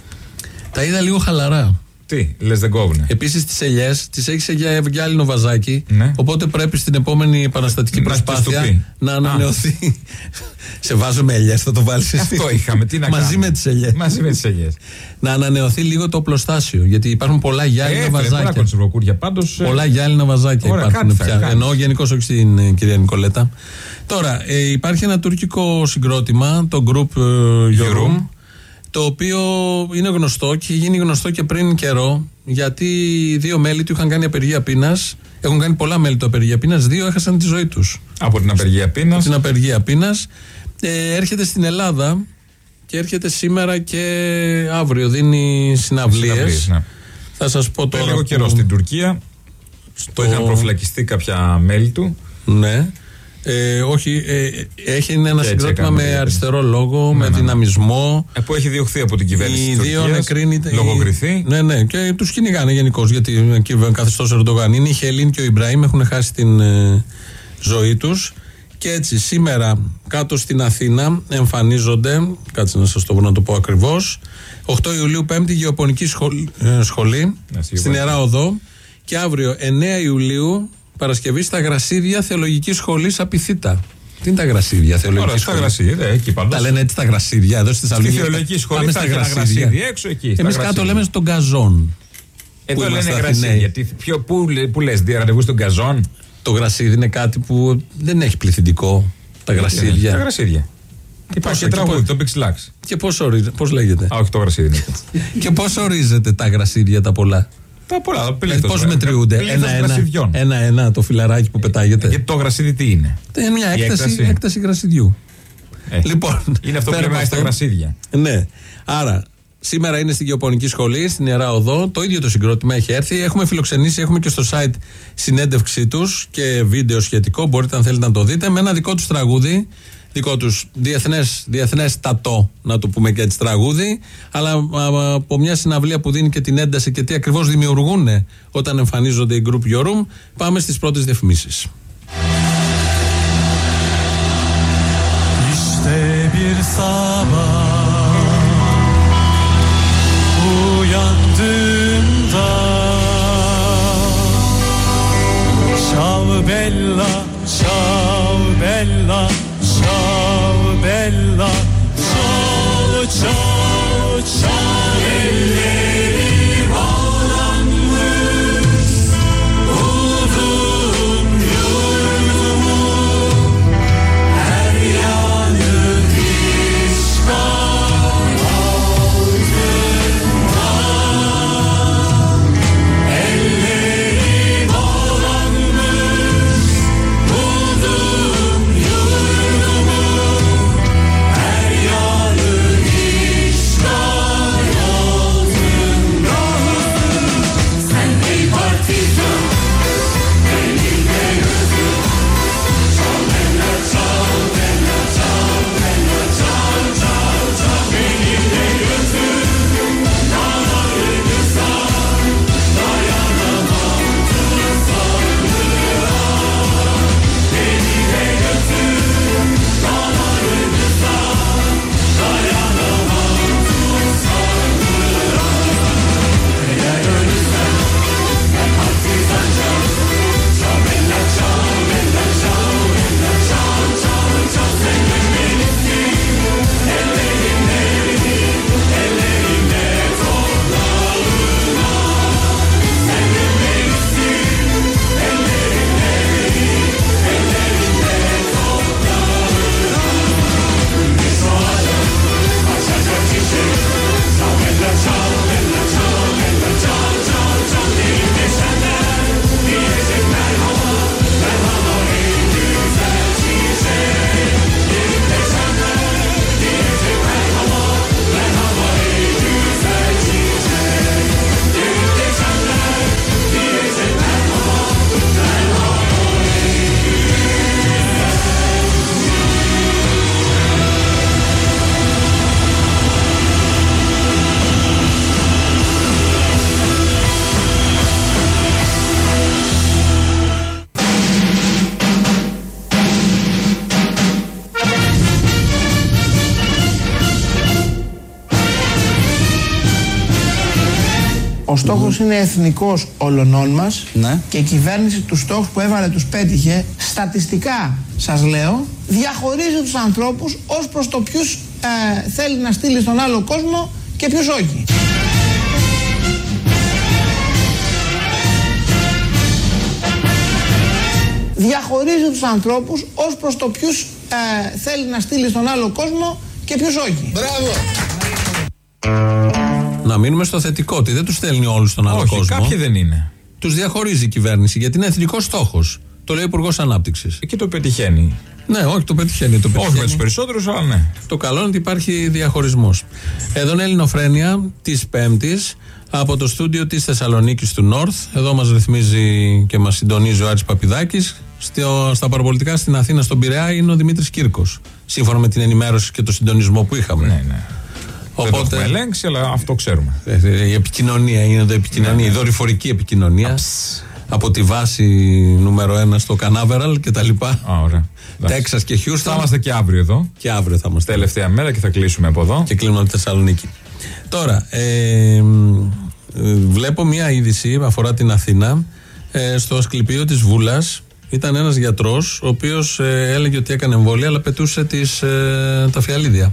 C: Τα είδα λίγο χαλαρά.
D: Τι, λες δεν κόβουνε;
C: Επίσης τις ελιές τις έχεις για γυάλινο βαζάκι.
D: Ναι.
C: Οπότε πρέπει στην επόμενη επαναστατική
D: Να
C: προσπάθεια
D: χτιστοποιεί.
C: να ανανεωθεί. Σε βάζω με ελιές, θα το βάλεις εσύ.
D: Αυτό είχαμε, τι να
C: Μαζί
D: κάνουμε;
C: με τις ελιές.
D: Μαζί με τις ελιές.
C: Να ανανεωθεί λίγο το πλωστάσιο. Γιατί υπάρχουν πολλά γυάλινα
D: Έφερε πολλά
C: βαζάκια.
D: κονσερβοκούρτια πάντως.
C: Πολλά γυάλινα βαζάκια
D: Ωραία,
C: υπάρχουν
D: κάτι θα
C: πια.
D: κάνεις.
C: Εννοώ γενικώ όχι στην ε, κυρία Νικολέτα. Τώρα, ε, υπάρχει ένα τουρκικό συγκρότημα, το Group ε, Yorum,
D: Yorum.
C: Το οποίο είναι γνωστό και έχει γίνει γνωστό και πριν καιρό, γιατί δύο μέλη του είχαν κάνει απεργία πείνας. Έχουν κάνει πολλά μέλη του απεργία πείνας, δύο έχασαν τη ζωή τους.
D: Από την απεργία πείνας.
C: Την απεργία πείνας. Ε, έρχεται στην Ελλάδα και έρχεται σήμερα και αύριο. Δίνει συναυλίες.
D: Ναι.
C: Θα σας πω
D: Πριν
C: τώρα.
D: λίγο
C: που-
D: καιρό στην Τουρκία.
C: στο-
D: Το είχαν προφυλακιστεί κάποια μέλη του.
C: Ναι. Ε, όχι, ε, έχει είναι ένα
D: Και έτσι
C: συγκρότημα
D: έκαναμε
C: με
D: την-
C: αριστερό λόγο, με
D: ναι, ναι.
C: δυναμισμό.
D: Ε, που έχει διωχθεί από την κυβέρνηση
C: Οι
D: της
C: δύο
D: Τουρκίας,
C: νεκροί.
D: λογοκριθεί.
C: Ναι, ναι, και τους κυνηγάνε γενικώς γιατί εκεί καθεστώς Ερντογάν είναι. Η Χελίν και ο Ιμπραήμ έχουν χάσει την ε, ζωή τους. Και έτσι σήμερα κάτω στην Αθήνα εμφανίζονται, κάτσε να σας το βρω να το πω ακριβώς, 8 Ιουλίου 5η Γεωπονική σχολή, ε, σχολή
D: Ναι, στη
C: στην
D: Γεωπονική.
C: Ιερά Οδό και αύριο 9 Ιουλίου Παρασκευή στα Γρασίδια Θεολογικής Σχολής Απιθύτα. Τι είναι τα Γρασίδια Θεολογικής
D: Ωραία, στα
C: Σχολής;
D: γρασίδια, εκεί πάντως.
C: Τα λένε έτσι τα γρασίδια εδώ στη
D: Στη
C: Θεσσαλονίκη.
D: θεολογική σχολή
C: Πάμε
D: θα
C: στα
D: έχει ένα
C: γρασίδια.
D: γρασίδι έξω εκεί. στα
C: Εμείς κάτω
D: γρασίδια.
C: λέμε στον καζόν.
D: Εδώ
C: που
D: λένε
C: είμαστε
D: γρασίδια.
C: Αθηναίοι.
D: Τι- ποιο- Πού, λέ- πού λες, ραντεβού στον καζόν;
C: Το γρασίδι είναι κάτι που δεν έχει πληθυντικό. Τα
D: Τα
C: γρασίδια.
D: γρασίδια. Υπάρχει και
C: και
D: τραγούδι,
C: πώς-
D: το Pixelax.
C: Και πώς ορίζεται, πώς λέγεται;
D: Α, όχι το γρασίδι. είναι.
C: και πώς ορίζεται τα γρασίδια τα πολλά;
D: Τα πολλά,
C: Δηλαδή
D: πλήθος,
C: πώς
D: ε,
C: μετριούνται;
D: πλήθος
C: Ένα-ένα
D: γρασιδιών.
C: ένα, το φιλαράκι που πετάγεται.
D: Γιατί το γρασίδι τι είναι;
C: Είναι μια
D: Η
C: έκταση,
D: έκταση.
C: έκταση γρασιδιού.
D: Ε,
C: Λοιπόν,
D: είναι αυτό που
C: πέρα
D: λέμε
C: από
D: στα
C: αυτό-
D: γρασίδια.
C: Ναι. Άρα, σήμερα είναι στην Γεωπονική Σχολή, στην Ιερά Οδό. Το ίδιο το συγκρότημα έχει έρθει. Έχουμε φιλοξενήσει, έχουμε και στο site συνέντευξή τους και βίντεο σχετικό. Μπορείτε, αν θέλετε, να το δείτε. Με ένα δικό τους τραγούδι. Δικό τους διεθνές, διεθνές τατό, να το πούμε και έτσι τραγούδι. Αλλά α, από μια συναυλία που δίνει και την ένταση και τι ακριβώς δημιουργούν όταν εμφανίζονται οι Group Your Room. Πάμε στις πρώτες διαφημίσεις.
L: İşte bir sabah
H: είναι εθνικός όλων μας
G: Ναι.
H: και η κυβέρνηση τους στόχους που έβαλε τους πέτυχε. Στατιστικά σας λέω, διαχωρίζει τους ανθρώπους ως προς το ποιους ε, θέλει να στείλει στον άλλο κόσμο και ποιους όχι. Διαχωρίζει τους ανθρώπους ως προς το ποιους ε, θέλει να στείλει στον άλλο κόσμο και ποιους όχι.
C: Να μείνουμε στο θετικό, ότι δεν τους στέλνει όλους στον άλλο
D: Όχι,
C: κόσμο.
D: κάποιοι δεν είναι.
C: Τους διαχωρίζει η κυβέρνηση γιατί είναι εθνικός στόχος. Το λέει ο Υπουργός Ανάπτυξης.
D: Εκεί το πετυχαίνει.
C: Ναι, όχι, το πετυχαίνει. Το
D: Όχι
C: πετυχαίνει.
D: με τους περισσότερους, αλλά ναι.
C: Το καλό είναι ότι υπάρχει διαχωρισμός. Εδώ είναι Ελληνοφρένεια της Πέμπτης από το στούντιο της Θεσσαλονίκης του North. Εδώ μας ρυθμίζει και μας συντονίζει ο Άρης Παπιδάκης. Στα παραπολιτικά στην Αθήνα, στον Πειραιά, είναι ο Δημήτρης Κύρκος. Σύμφωνα με την ενημέρωση και το συντονισμό που είχαμε.
D: ναι, ναι. Δεν το έχουμε ελέγξει, αλλά αυτό ξέρουμε.
C: Ε, Η επικοινωνία είναι εδώ επικοινωνία, η δορυφορική επικοινωνία. Από τη βάση νούμερο 1 στο Κανάβεραλ και τα λοιπά.
D: Α, ωραία.
C: Τέξας και Χιούστον.
D: Θα είμαστε και αύριο εδώ.
C: Και αύριο θα είμαστε.
D: Τελευταία μέρα και θα κλείσουμε από εδώ.
C: Και κλείνουμε από τη Θεσσαλονίκη. Τώρα, ε, μ, ε, βλέπω μία είδηση αφορά την Αθήνα. Ε, στο Ασκληπείο της Βούλας ήταν ένας γιατρός, ο οποίος έλεγε ότι έκανε εμβόλια, αλλά πετούσε τις, ε, τα φιαλίδια.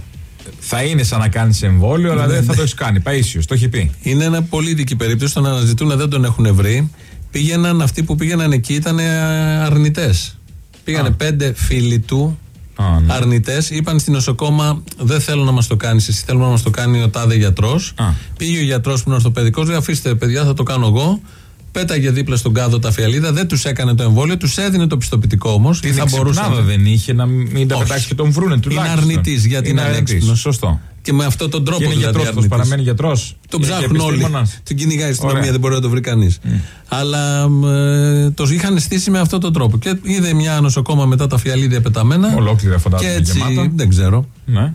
D: Θα είναι σαν να κάνεις εμβόλιο, αλλά
C: Ναι,
D: δεν θα
C: ναι.
D: το έχεις κάνει. Παίσιος, το έχει πει.
C: Είναι ένα πολύ ειδική περίπτωση. Τον αναζητούν, δεν τον έχουν βρει. Πήγαιναν, αυτοί που πήγαιναν εκεί ήταν αρνητές. Πήγανε πέντε φίλοι του
D: ναι.
C: αρνητές. Είπαν στην νοσοκόμα: Δεν θέλω να μας το κάνεις. Εσύ θέλουμε να μας το κάνει ο τάδε γιατρός. Πήγε ο γιατρός που είναι ορθοπαιδικός, λέει: Αφήστε, παιδιά, θα το κάνω εγώ. Πέταγε δίπλα στον κάδο τα φιαλίδα, δεν τους έκανε το εμβόλιο, τους έδινε το πιστοποιητικό όμως.
D: Την εξυπνάδα δεν είχε να μην τα
C: Όχι.
D: πετάξει και τον βρούνε
C: Είναι
D: τουλάχιστον.
C: αρνητή γιατί είναι
D: αρνητής.
C: ανέξυπνος.
D: Σωστό.
C: Και με αυτόν τον τρόπο
D: Και είναι
C: δηλαδή
D: γιατρός,
C: αρνητής.
D: παραμένει γιατρός.
C: Τον ψάχνουν όλοι. Τον κυνηγάει η αστυνομία,
D: Ωραία.
C: δεν μπορεί να το βρει κανείς. Αλλά μ, ε, το είχαν στήσει με αυτόν τον τρόπο. Και είδε μια νοσοκόμα μετά τα φιαλίδια πεταμένα.
D: Ολόκληρα φαντάζομαι
C: Και έτσι,
D: γεμάτα.
C: δεν ξέρω.
D: Ναι.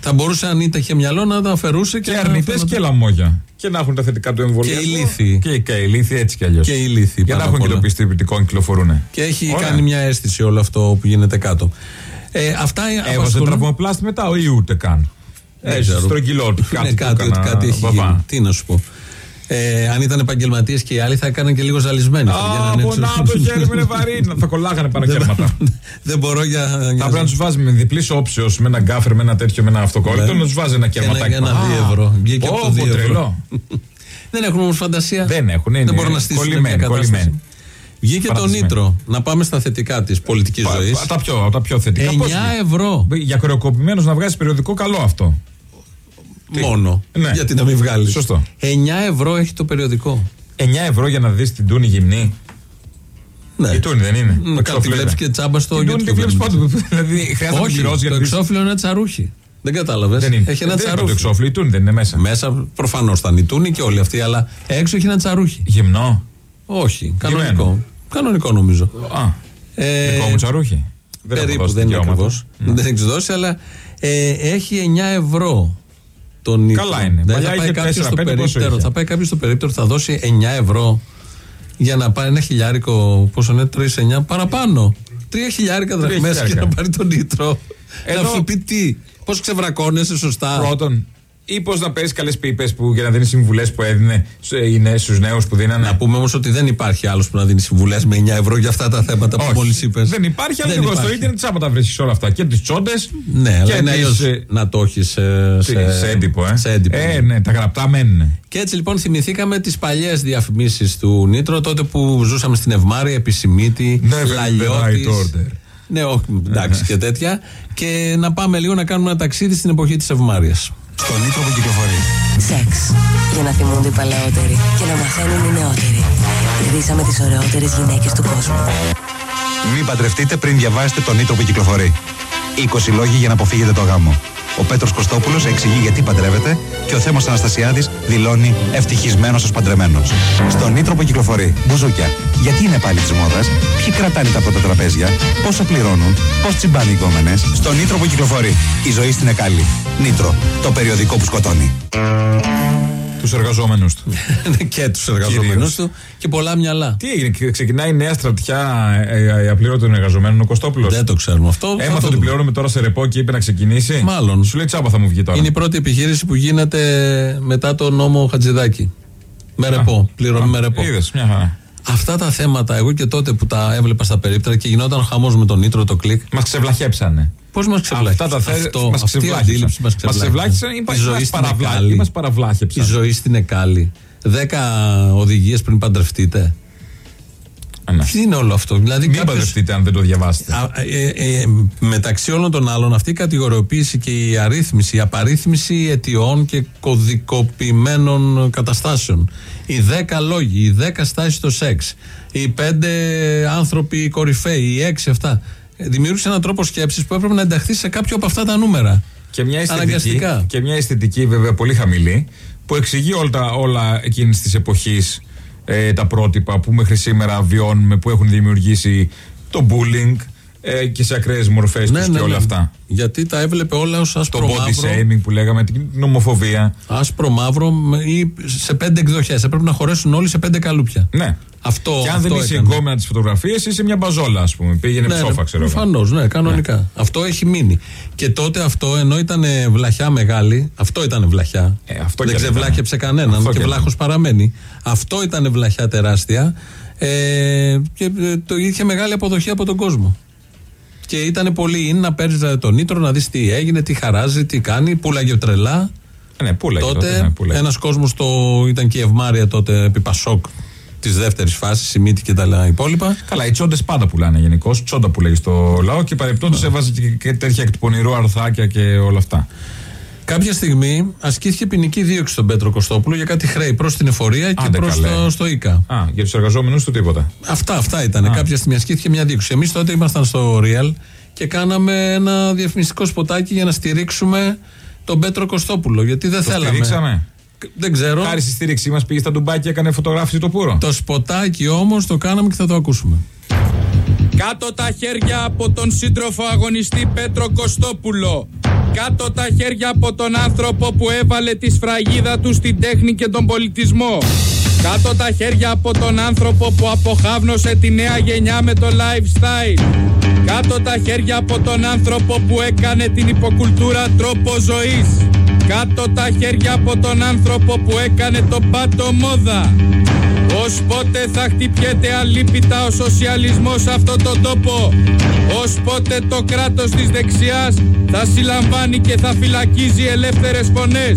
C: Θα μπορούσε αν είχε μυαλό να τα αφαιρούσε και,
D: Και
C: να
D: αρνητές
C: φαίνονταν-
D: και λαμόγια. Και να έχουν τα θετικά του εμβολίου.
C: Και ηλίθιοι.
D: Και, και ηλίθιοι έτσι κι αλλιώς.
C: Και ηλίθιοι
D: Για να
C: πάνω
D: έχουν
C: απ'
D: και το
C: όλα.
D: πιστοποιητικό να κυκλοφορούν.
C: Και έχει
D: Ωραία.
C: κάνει μια αίσθηση όλο αυτό που γίνεται κάτω. Ε, αυτά
D: Έβαζε
C: απασχολούν-
D: τραυμοπλάστη μετά ή ούτε καν.
C: Δεν
D: Έτσι,
C: ξέρω.
D: στρογγυλό του.
C: Ναι,
D: Κάτι,
C: κάτι,
D: του έκανα,
C: ότι κάτι έχει
D: μπαμπά.
C: γίνει. Τι να σου πω. Ε, αν ήταν επαγγελματίες και οι άλλοι θα έκαναν και λίγο ζαλισμένοι. Θα
D: Α,
C: βγαίνανε έξω.
D: πονάω το χέρι μου είναι βαρύ. Να- Θα κολλάγανε πάνω κέρματα.
C: Δεν μπορώ για.
D: Θα
C: για-
D: πρέπει να τους βάζει με διπλή όψεως, με ένα γκάφερ, με ένα τέτοιο, με ένα αυτοκόλλητο,
C: Ναι.
D: να τους βάζει ένα κερματάκι.
C: Ένα, ένα
D: πάνω.
C: δύο ευρώ. Βγήκε από
D: Πω,
C: το δύο
D: πω,
C: ευρώ.
D: τρελό.
C: Δεν έχουν όμως φαντασία.
D: Δεν έχουν, είναι
C: Δεν μπορούν να στήσουν μια
D: κολλημένοι,
C: κατάσταση.
D: κολλημένοι.
C: Βγήκε το
D: Παρατησμένοι.
C: νήτρο. Να πάμε στα θετικά της πολιτικής
D: Πα-
C: ζωής.
D: πα- Τα πιο, τα πιο θετικά.
C: 9
D: Πώς βγήκε;
C: ευρώ
D: Για κρεοκοπημένου να βγάζει περιοδικό, καλό αυτό. Τι;
C: μόνο.
D: Ναι.
C: Γιατί να μην βγάλεις.
D: Σωστό.
C: 9 ευρώ έχει το περιοδικό.
D: 9 ευρώ για να δεις την Τούνη γυμνή.
C: Ναι.
D: Η Τούνη δεν είναι.
C: Μ, Κάτι τη
D: Εξώφυλλο
C: βλέπεις
D: είναι.
C: και τσάμπα στο
D: Την Τούνη τη βλέπεις
C: YouTube.
D: πάντου. Δηλαδή χρειάζεται να
C: Όχι,
D: πληρώσει για
C: το
D: να δεις-
C: εξώφυλλο είναι τσαρούχι. Δεν κατάλαβες.
D: Δεν είναι.
C: Έχει ένα
D: Δεν είναι το
C: τσαρούχι.
D: εξώφυλλο, η Τούνη δεν είναι μέσα.
C: Μέσα προφανώς θα είναι η Τούνη και όλοι αυτοί, αλλά έξω έχει ένα τσαρούχι.
D: Γυμνό.
C: Όχι,
D: Γυμμένο.
C: κανονικό. Κανονικό νομίζω.
D: Α,
C: Ε,
D: δικό μου τσαρούχι. Δεν έχω
C: περίπου
D: δώσει
C: δεν είναι
D: δικαιώματα.
C: ακριβώς. Δεν έχεις δώσει, αλλά ε, έχει 9 ευρώ. Τον νήτρο.
D: Καλά είναι.
C: Δεν
D: Παλιά
C: θα πάει
D: είχε
C: κάποιος
D: 4-5
C: στο
D: πόσο
C: περίπτερο.
D: είχε.
C: Θα πάει κάποιος στο περίπτερο, θα δώσει 9 ευρώ για να πάρει ένα χιλιάρικο. Πόσο είναι, 3-9 παραπάνω. Τρία χιλιάρικα
D: Τρία
C: δραχμές για να
D: χιλιάρικα.
C: πάρει τον νήτρο.
D: Εδώ-
C: Να σου πει τι. Πώς ξεβρακώνεσαι σωστά.
D: Πρώτον, ή πώς να παίρνεις καλές πίπες που για να δίνεις συμβουλές που έδινε στους νέους που δίνανε;
C: Να πούμε όμως ότι δεν υπάρχει άλλος που να δίνει συμβουλές με 9 ευρώ για αυτά τα θέματα που
D: Όχι.
C: μόλις είπες.
D: Δεν υπάρχει, αλλά λίγο στο ίντερνετ τσάμπα τα βρίσκει όλα αυτά. Και τις τσόντες.
C: Ναι, αλλά
D: και
C: είναι
D: τις,
C: αλλιώς
D: ε,
C: να το έχεις σε,
D: τι, σε έντυπο, ε.
C: σε έντυπο.
D: Ε, ναι, τα γραπτά μένουν.
C: Και έτσι λοιπόν θυμηθήκαμε τις παλιές διαφημίσεις του Νίτρο, τότε που ζούσαμε στην Ευμάρεια, Επισημίτη,
D: Never in the
C: Λαλιώτης.
D: right order.
C: Ναι, όχι, εντάξει και τέτοια. Και να πάμε λίγο να κάνουμε ένα ταξίδι στην εποχή της Ευμάρεια.
I: Στο νήτρο που κυκλοφορεί.
M: Σεξ. Για να θυμούνται οι παλαιότεροι και να μαθαίνουν οι νεότεροι. Κερδίσαμε τις ωραιότερες γυναίκες του κόσμου.
N: Μην παντρευτείτε πριν διαβάσετε τον νήτρο που κυκλοφορεί. 20 λόγοι για να αποφύγετε το γάμο. Ο Πέτρος Κωστόπουλος εξηγεί γιατί παντρεύεται και ο Θέμος Αναστασιάδης δηλώνει ευτυχισμένος ως παντρεμένος. Στον νήτρο που κυκλοφορεί. Μπουζούκια. Γιατί είναι πάλι της μόδας; Ποιοι κρατάνε τα πρώτα τραπέζια. Πόσο πληρώνουν; Πώς τσιμπάνε οι κόμενες. Στον νήτρο που κυκλοφορεί. Η ζωή στην Εκάλη. Νήτρο. Το περιοδικό που σκοτώνει.
D: Τους εργαζόμενους του.
C: και τους εργαζομένου του και πολλά μυαλά.
D: Τι έγινε, ξε- ξεκινάει η νέα στρατιά ε, ε, ε, απλήρωτων εργαζομένων ο Κωστόπουλος.
C: Δεν το ξέρουμε αυτό. θα
D: Έμαθα
C: το
D: ότι
C: δούμε.
D: πληρώνουμε τώρα σε ρεπό και είπε να ξεκινήσει.
C: Μάλλον.
D: Σου λέει τσάμπα θα μου βγει τώρα.
C: Είναι η πρώτη επιχείρηση που γίνεται μετά το νόμο Χατζηδάκη. Με ρεπό. Πληρωμή με ρεπό.
D: Είδες, μια χαρά.
C: Αυτά τα θέματα, εγώ και τότε που τα έβλεπα στα περίπτερα και γινόταν χαμός με τον Νίτρο, το κλικ.
D: Μας ξεβλαχέψανε.
C: Πώς μας ξεβλάχεψαν.
D: Αυτά τα θέ-
C: Αυτό,
D: μας
C: αυτή η
D: ξεβλάχεψαν.
C: αντίληψη μας
D: Μας ξεβλάχεψαν ή
C: Η
D: μας
C: ζωή στην
D: παραβλά-
C: Εκάλη.
D: ή μας παραβλάχεψαν.
C: Η ζωή στην Εκάλη. Δέκα οδηγίες πριν παντρευτείτε. Τι είναι όλο αυτό. Δηλαδή
D: Μην
C: κάποιος-
D: παντρευτείτε αν δεν το διαβάσετε.
C: Α, ε, ε, μεταξύ όλων των άλλων, αυτή η κατηγοριοποίηση και η αρρύθμιση, η απαρίθμηση αιτιών και κωδικοποιημένων καταστάσεων. Οι δέκα λόγοι, οι δέκα στάσεις στο σεξ, οι πέντε άνθρωποι κορυφαίοι, οι έξι αυτά. ε, Δημιούργησε έναν τρόπο σκέψης που έπρεπε να ενταχθεί σε κάποιο από αυτά τα νούμερα.
D: Και μια αισθητική,
C: Αναγκαστικά.
D: και μια αισθητική βέβαια πολύ χαμηλή που εξηγεί όλα, τα- όλα εκείνης της εποχής ε, τα πρότυπα που μέχρι σήμερα βιώνουμε, που έχουν δημιουργήσει το bullying ε, και σε ακραίες μορφές
C: Ναι,
D: τους
C: ναι,
D: και όλα
C: ναι.
D: αυτά.
C: Γιατί τα έβλεπε όλα ως άσπρο
D: Το body
C: μαύρο.
D: shaming που λέγαμε, την νομοφοβία.
C: Άσπρο μαύρο με- ή σε πέντε εκδοχές. Έπρεπε να χωρέσουν όλοι σε πέντε καλούπια.
D: Ναι.
C: Αυτό,
D: και αν
C: αυτό
D: δεν είσαι
C: έκανε.
D: εγκόμενα τις φωτογραφίες, είσαι μια μπαζόλα, ας πούμε. Πήγαινε ψόφα, ξέρω εγώ.
C: Προφανώς, ναι, κανονικά. Αυτό έχει μείνει. Και τότε αυτό, ενώ ήταν βλαχιά μεγάλη, αυτό ήταν βλαχιά.
D: Ε, αυτό
C: δεν
D: κι αν
C: ξεβλάχεψε
D: ήταν.
C: κανέναν
D: Αυτό
C: και
D: κι αν
C: βλάχος παραμένει. Αυτό ήταν βλαχιά τεράστια ε, και ε, το είχε μεγάλη αποδοχή από τον κόσμο. Και ήταν πολύ in να παίρνεις τον Νίτρο, να δεις τι έγινε, τι χαράζει, τι κάνει, πουλάγε τρελά.
D: Ναι, πουλάγε
C: τότε
D: τότε, ναι, πουλάγε.
C: ένας κόσμος ήταν και η Ευμάρεια τότε επί Πασόκ της δεύτερης φάσης, η Μύτη και τα υπόλοιπα.
D: Καλά, οι τσόντες πάντα πουλάνε γενικώ. Τσόντα που λέει στο λαό και παρεπτόντως έβαζε και, και τέτοια εκ του πονηρού αρθάκια και όλα αυτά.
C: Κάποια στιγμή ασκήθηκε ποινική δίωξη στον Πέτρο Κωστόπουλο για κάτι χρέη προς την εφορία και
D: Άντε
C: προς
D: καλέ.
C: το στο ΙΚΑ.
D: Α, για τους εργαζόμενους του τίποτα.
C: Αυτά, αυτά ήταν. Κάποια στιγμή ασκήθηκε μια δίωξη. Εμείς τότε ήμασταν στο Real και κάναμε ένα διαφημιστικό σποτάκι για να στηρίξουμε τον Πέτρο Κωστόπουλο. Γιατί δεν
D: Το
C: θέλαμε.
D: στηρίξαμε;
C: Δεν ξέρω.
D: Χάρη στη στήριξή μας πήγε στα ντουμπάκια και έκανε φωτογράφηση το πουρο.
C: Το σποτάκι όμως το κάναμε και θα το ακούσουμε.
O: Κάτω τα χέρια από τον σύντροφο αγωνιστή Πέτρο Κωστόπουλο. Κάτω τα χέρια από τον άνθρωπο που έβαλε τη σφραγίδα του στην τέχνη και τον πολιτισμό. Κάτω τα χέρια από τον άνθρωπο που αποχάβνωσε τη νέα γενιά με το lifestyle. Κάτω τα χέρια από τον άνθρωπο που έκανε την υποκουλτούρα τρόπο ζωής. Κάτω τα χέρια από τον άνθρωπο που έκανε το πάτο μόδα. Ως πότε θα χτυπιέται αλίπητα ο σοσιαλισμός σε αυτόν τον τόπο; Ως πότε το κράτος της δεξιάς θα συλλαμβάνει και θα φυλακίζει ελεύθερες φωνές;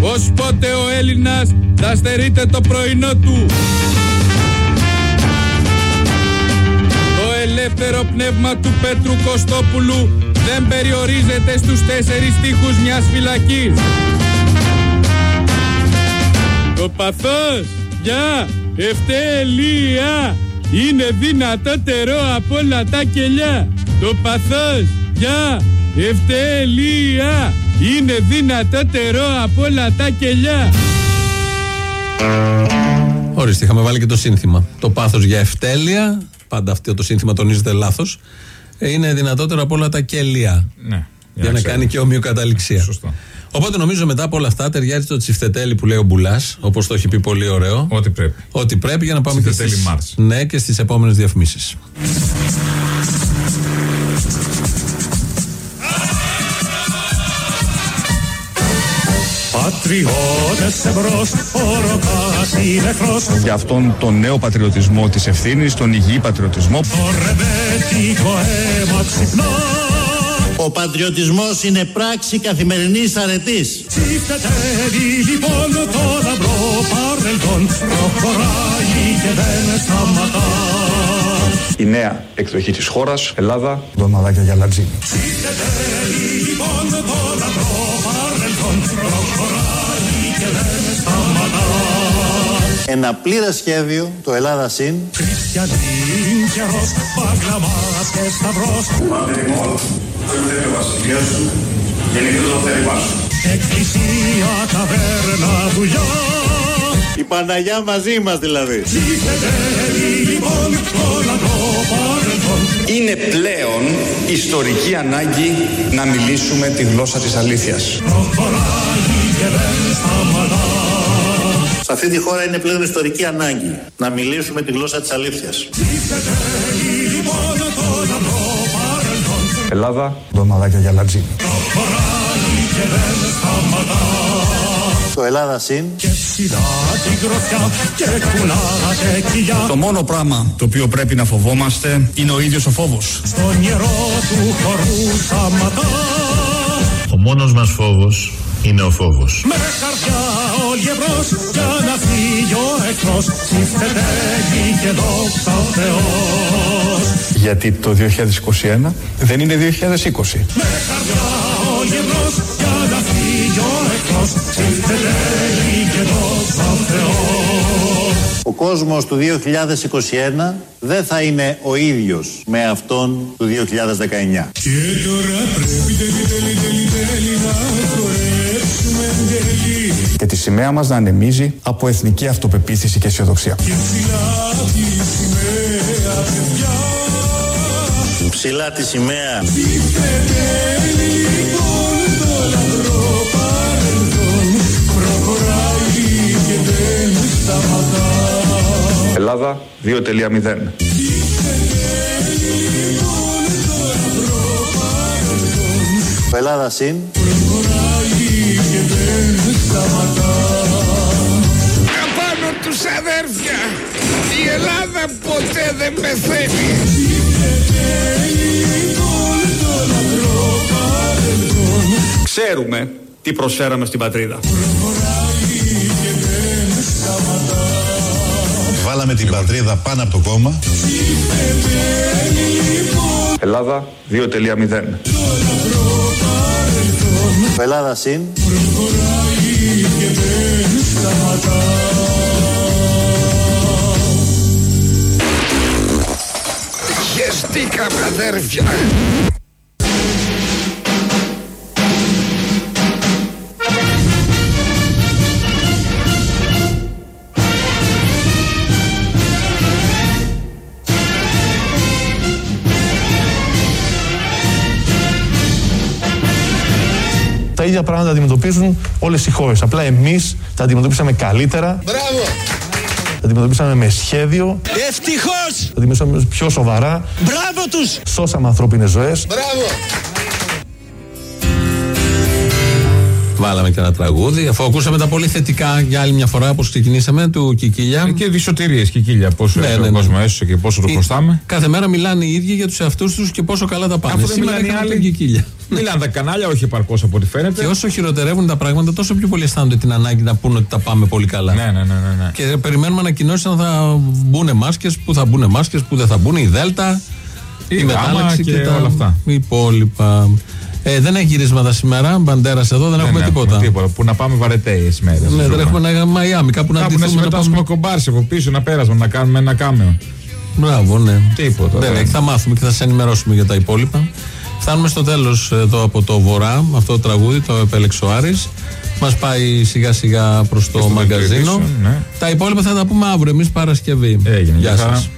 O: Ως πότε ο Έλληνας θα στερείται το πρωινό του; Το ελεύθερο πνεύμα του Πέτρου Κωστόπουλου δεν περιορίζεται στους τέσσερις τείχους μιας φυλακής. Το παθός, για, ευτέλεια, είναι δυνατότερο από όλα τα κελιά. Το παθός, για, ευτέλεια, είναι δυνατότερο από όλα τα κελιά.
C: Ορίστε, είχαμε βάλει και το σύνθημα. Το πάθος για ευτέλεια, πάντα αυτό το σύνθημα τονίζεται λάθος, είναι δυνατότερο από όλα τα κελία.
D: Ναι.
C: Για, να
D: ξέρω.
C: κάνει και ομοιοκαταληξία.
D: Σωστό.
C: Οπότε νομίζω μετά από όλα αυτά ταιριάζει το τσιφτετέλι που λέει ο Μπουλάς, όπως το έχει πει πολύ ωραίο.
D: Ό,τι πρέπει.
C: Ότι πρέπει για να πάμε και
D: Τσιφτετέλι
C: στις,
D: Μάρς.
C: ναι, και στις επόμενες διαφημίσεις.
L: Πατριώτες εμπρός, ο ροκάς είναι εχθρός
P: Για αυτόν τον νέο πατριωτισμό της ευθύνης, τον υγιή πατριωτισμό.
L: Το ρεβέτικο αίμα ξυπνάς
Q: Ο πατριωτισμός είναι πράξη καθημερινής αρετής.
L: Τσιφτετεύει λοιπόν το λαμπρό παρελθόν. Προχωράει και δεν σταματά.
P: Η νέα εκδοχή της χώρας, Ελλάδα.
K: Ντομαδάκια για λατζί.
L: Τσιφτετεύει λοιπόν το λαμπρό παρελθόν. Προχωράει και δεν σταματά.
Q: Ένα πλήρες σχέδιο, το Ελλάδα ΣΥΝ,
L: Χριστιανή καιρός, παγκλαμάς και σταυρός Εκκλησία, ταβέρνα, δουλειά
Q: η Παναγιά μαζί μας δηλαδή.
L: Τσιφτετεύει λοιπόν το λαμπρό παρελθόν
P: Είναι πλέον ιστορική ανάγκη να μιλήσουμε τη γλώσσα της αλήθειας.
L: Προχωράει και δεν σταματά
Q: Σε αυτή τη χώρα είναι πλέον ιστορική ανάγκη να μιλήσουμε τη γλώσσα της αλήθειας.
K: Ελλάδα. Ντομαδάκια για λατζί.
L: Προχωράει και δεν σταματά
Q: Το Ελλάδα συν.
L: Και ψηλά την γροθιά και κουνάτε κοιλιά.
G: Το μόνο πράγμα το οποίο πρέπει να φοβόμαστε είναι ο ίδιος ο φόβος.
L: Στο νερό του χορού σταματά.
R: Ο μόνος μας φόβος είναι ο φόβος.
L: Με καρδιά όλοι εμπρός για να φύγει ο εχθρός. Ψήφετε και δόξα ο Θεός.
S: Γιατί το 2021 δεν είναι 2020.
L: Με καρδιά όλοι εμπρός για να φύγει ο εχθρός. Ψήφετε και δόξα ο Θεός.
Q: Ο κόσμος του 2021 δεν θα είναι ο ίδιος με αυτόν του 2019.
L: Και τώρα πρέπει τέλει τέλει τέλει τέλει να χορέψουμε τέλει.
S: Και τη σημαία μας να ανεμίζει από εθνική αυτοπεποίθηση και αισιοδοξία.
L: Και ψηλά τη σημαία παιδιά.
Q: Ψηλά τη σημαία.
L: Ψήφετε λοιπόν το λαμπρό παρελθόν. Προχωράει και δεν σταματά.
S: Ελλάδα 2.0.
Q: Το Ελλάδα συν.
O: Ποτέ δεν πεθαίνει
G: Ξέρουμε τι προσφέραμε στην πατρίδα.
I: Βάλαμε την πατρίδα πάνω από το κόμμα.
S: Ελλάδα 2.0.
Q: Το Ελλάδα συν.
O: Χεστήκαμε αδέρφια
A: Τα ίδια πράγματα αντιμετωπίζουν όλες οι χώρες. Απλά εμείς τα αντιμετωπίσαμε καλύτερα.
O: Μπράβο
A: Τα αντιμετωπίσαμε με σχέδιο.
O: Ευτυχώς
A: Τα αντιμετωπίσαμε πιο σοβαρά.
O: Μπράβο τους
A: Σώσαμε ανθρώπινες ζωές.
O: Μπράβο
C: Βάλαμε και ένα τραγούδι. Αφού ακούσαμε τα πολύ θετικά για άλλη μια φορά, όπως ξεκινήσαμε, του Κικίλια.
D: Και δυσοτηρίε Κικίλια. Πόσο
C: Ναι,
D: ναι,
C: ναι,
D: ο
C: ναι.
D: κόσμο έσωσε και πόσο το
C: Ε,
D: χρωστάμε.
C: Κάθε μέρα μιλάνε οι ίδιοι για τους εαυτούς τους και πόσο καλά τα πάνε.
D: Αφού δεν
C: Σήμερα
D: μιλάνε οι
C: είχαμε
D: άλλοι.
C: τον Κικίλια.
D: Μιλάνε τα κανάλια, όχι επαρκώς από ό,τι φαίνεται.
C: Και όσο χειροτερεύουν τα πράγματα, τόσο πιο πολύ αισθάνονται την ανάγκη να πούνε ότι τα πάμε πολύ καλά.
D: Ναι, ναι, ναι, ναι, ναι.
C: Και περιμένουμε ανακοινώσεις αν θα μπουν μάσκες, πού θα μπουν μάσκες, πού δεν θα μπουν, η Δέλτα,
D: Η
C: η,
D: Γάμα
C: μετάλλαξη
D: και
C: τα
D: όλα αυτά.
C: υπόλοιπα. Ε, δεν έχει γυρίσματα σήμερα. Μπαντέρας εδώ, δεν, έχουμε τίποτα.
D: τίποτα. Που να πάμε βαρετέε μέρε.
C: Ναι, δεν έχουμε ένα Μαϊάμι, κάπου να
D: Κάπου να
C: αντιθούμε. να
D: συμμετάσχουμε
C: πάμε.
D: κομπάρσι από πίσω, ένα πέρασμα, να κάνουμε ένα κάμεο.
C: Μπράβο, ναι.
D: Τίποτα.
C: Δεν
D: δεν.
C: έχει, θα μάθουμε και θα σα ενημερώσουμε για τα υπόλοιπα. Φτάνουμε στο τέλος εδώ από το βορρά, αυτό το τραγούδι, το επέλεξε ο Άρης. Μας πάει σιγά σιγά προς το
D: στο
C: μαγκαζίνο.
D: Television, ναι.
C: Τα υπόλοιπα θα τα πούμε αύριο, εμείς Παρασκευή.
D: Έγινε.
C: Γεια
D: Γεια χαρά.
C: σας.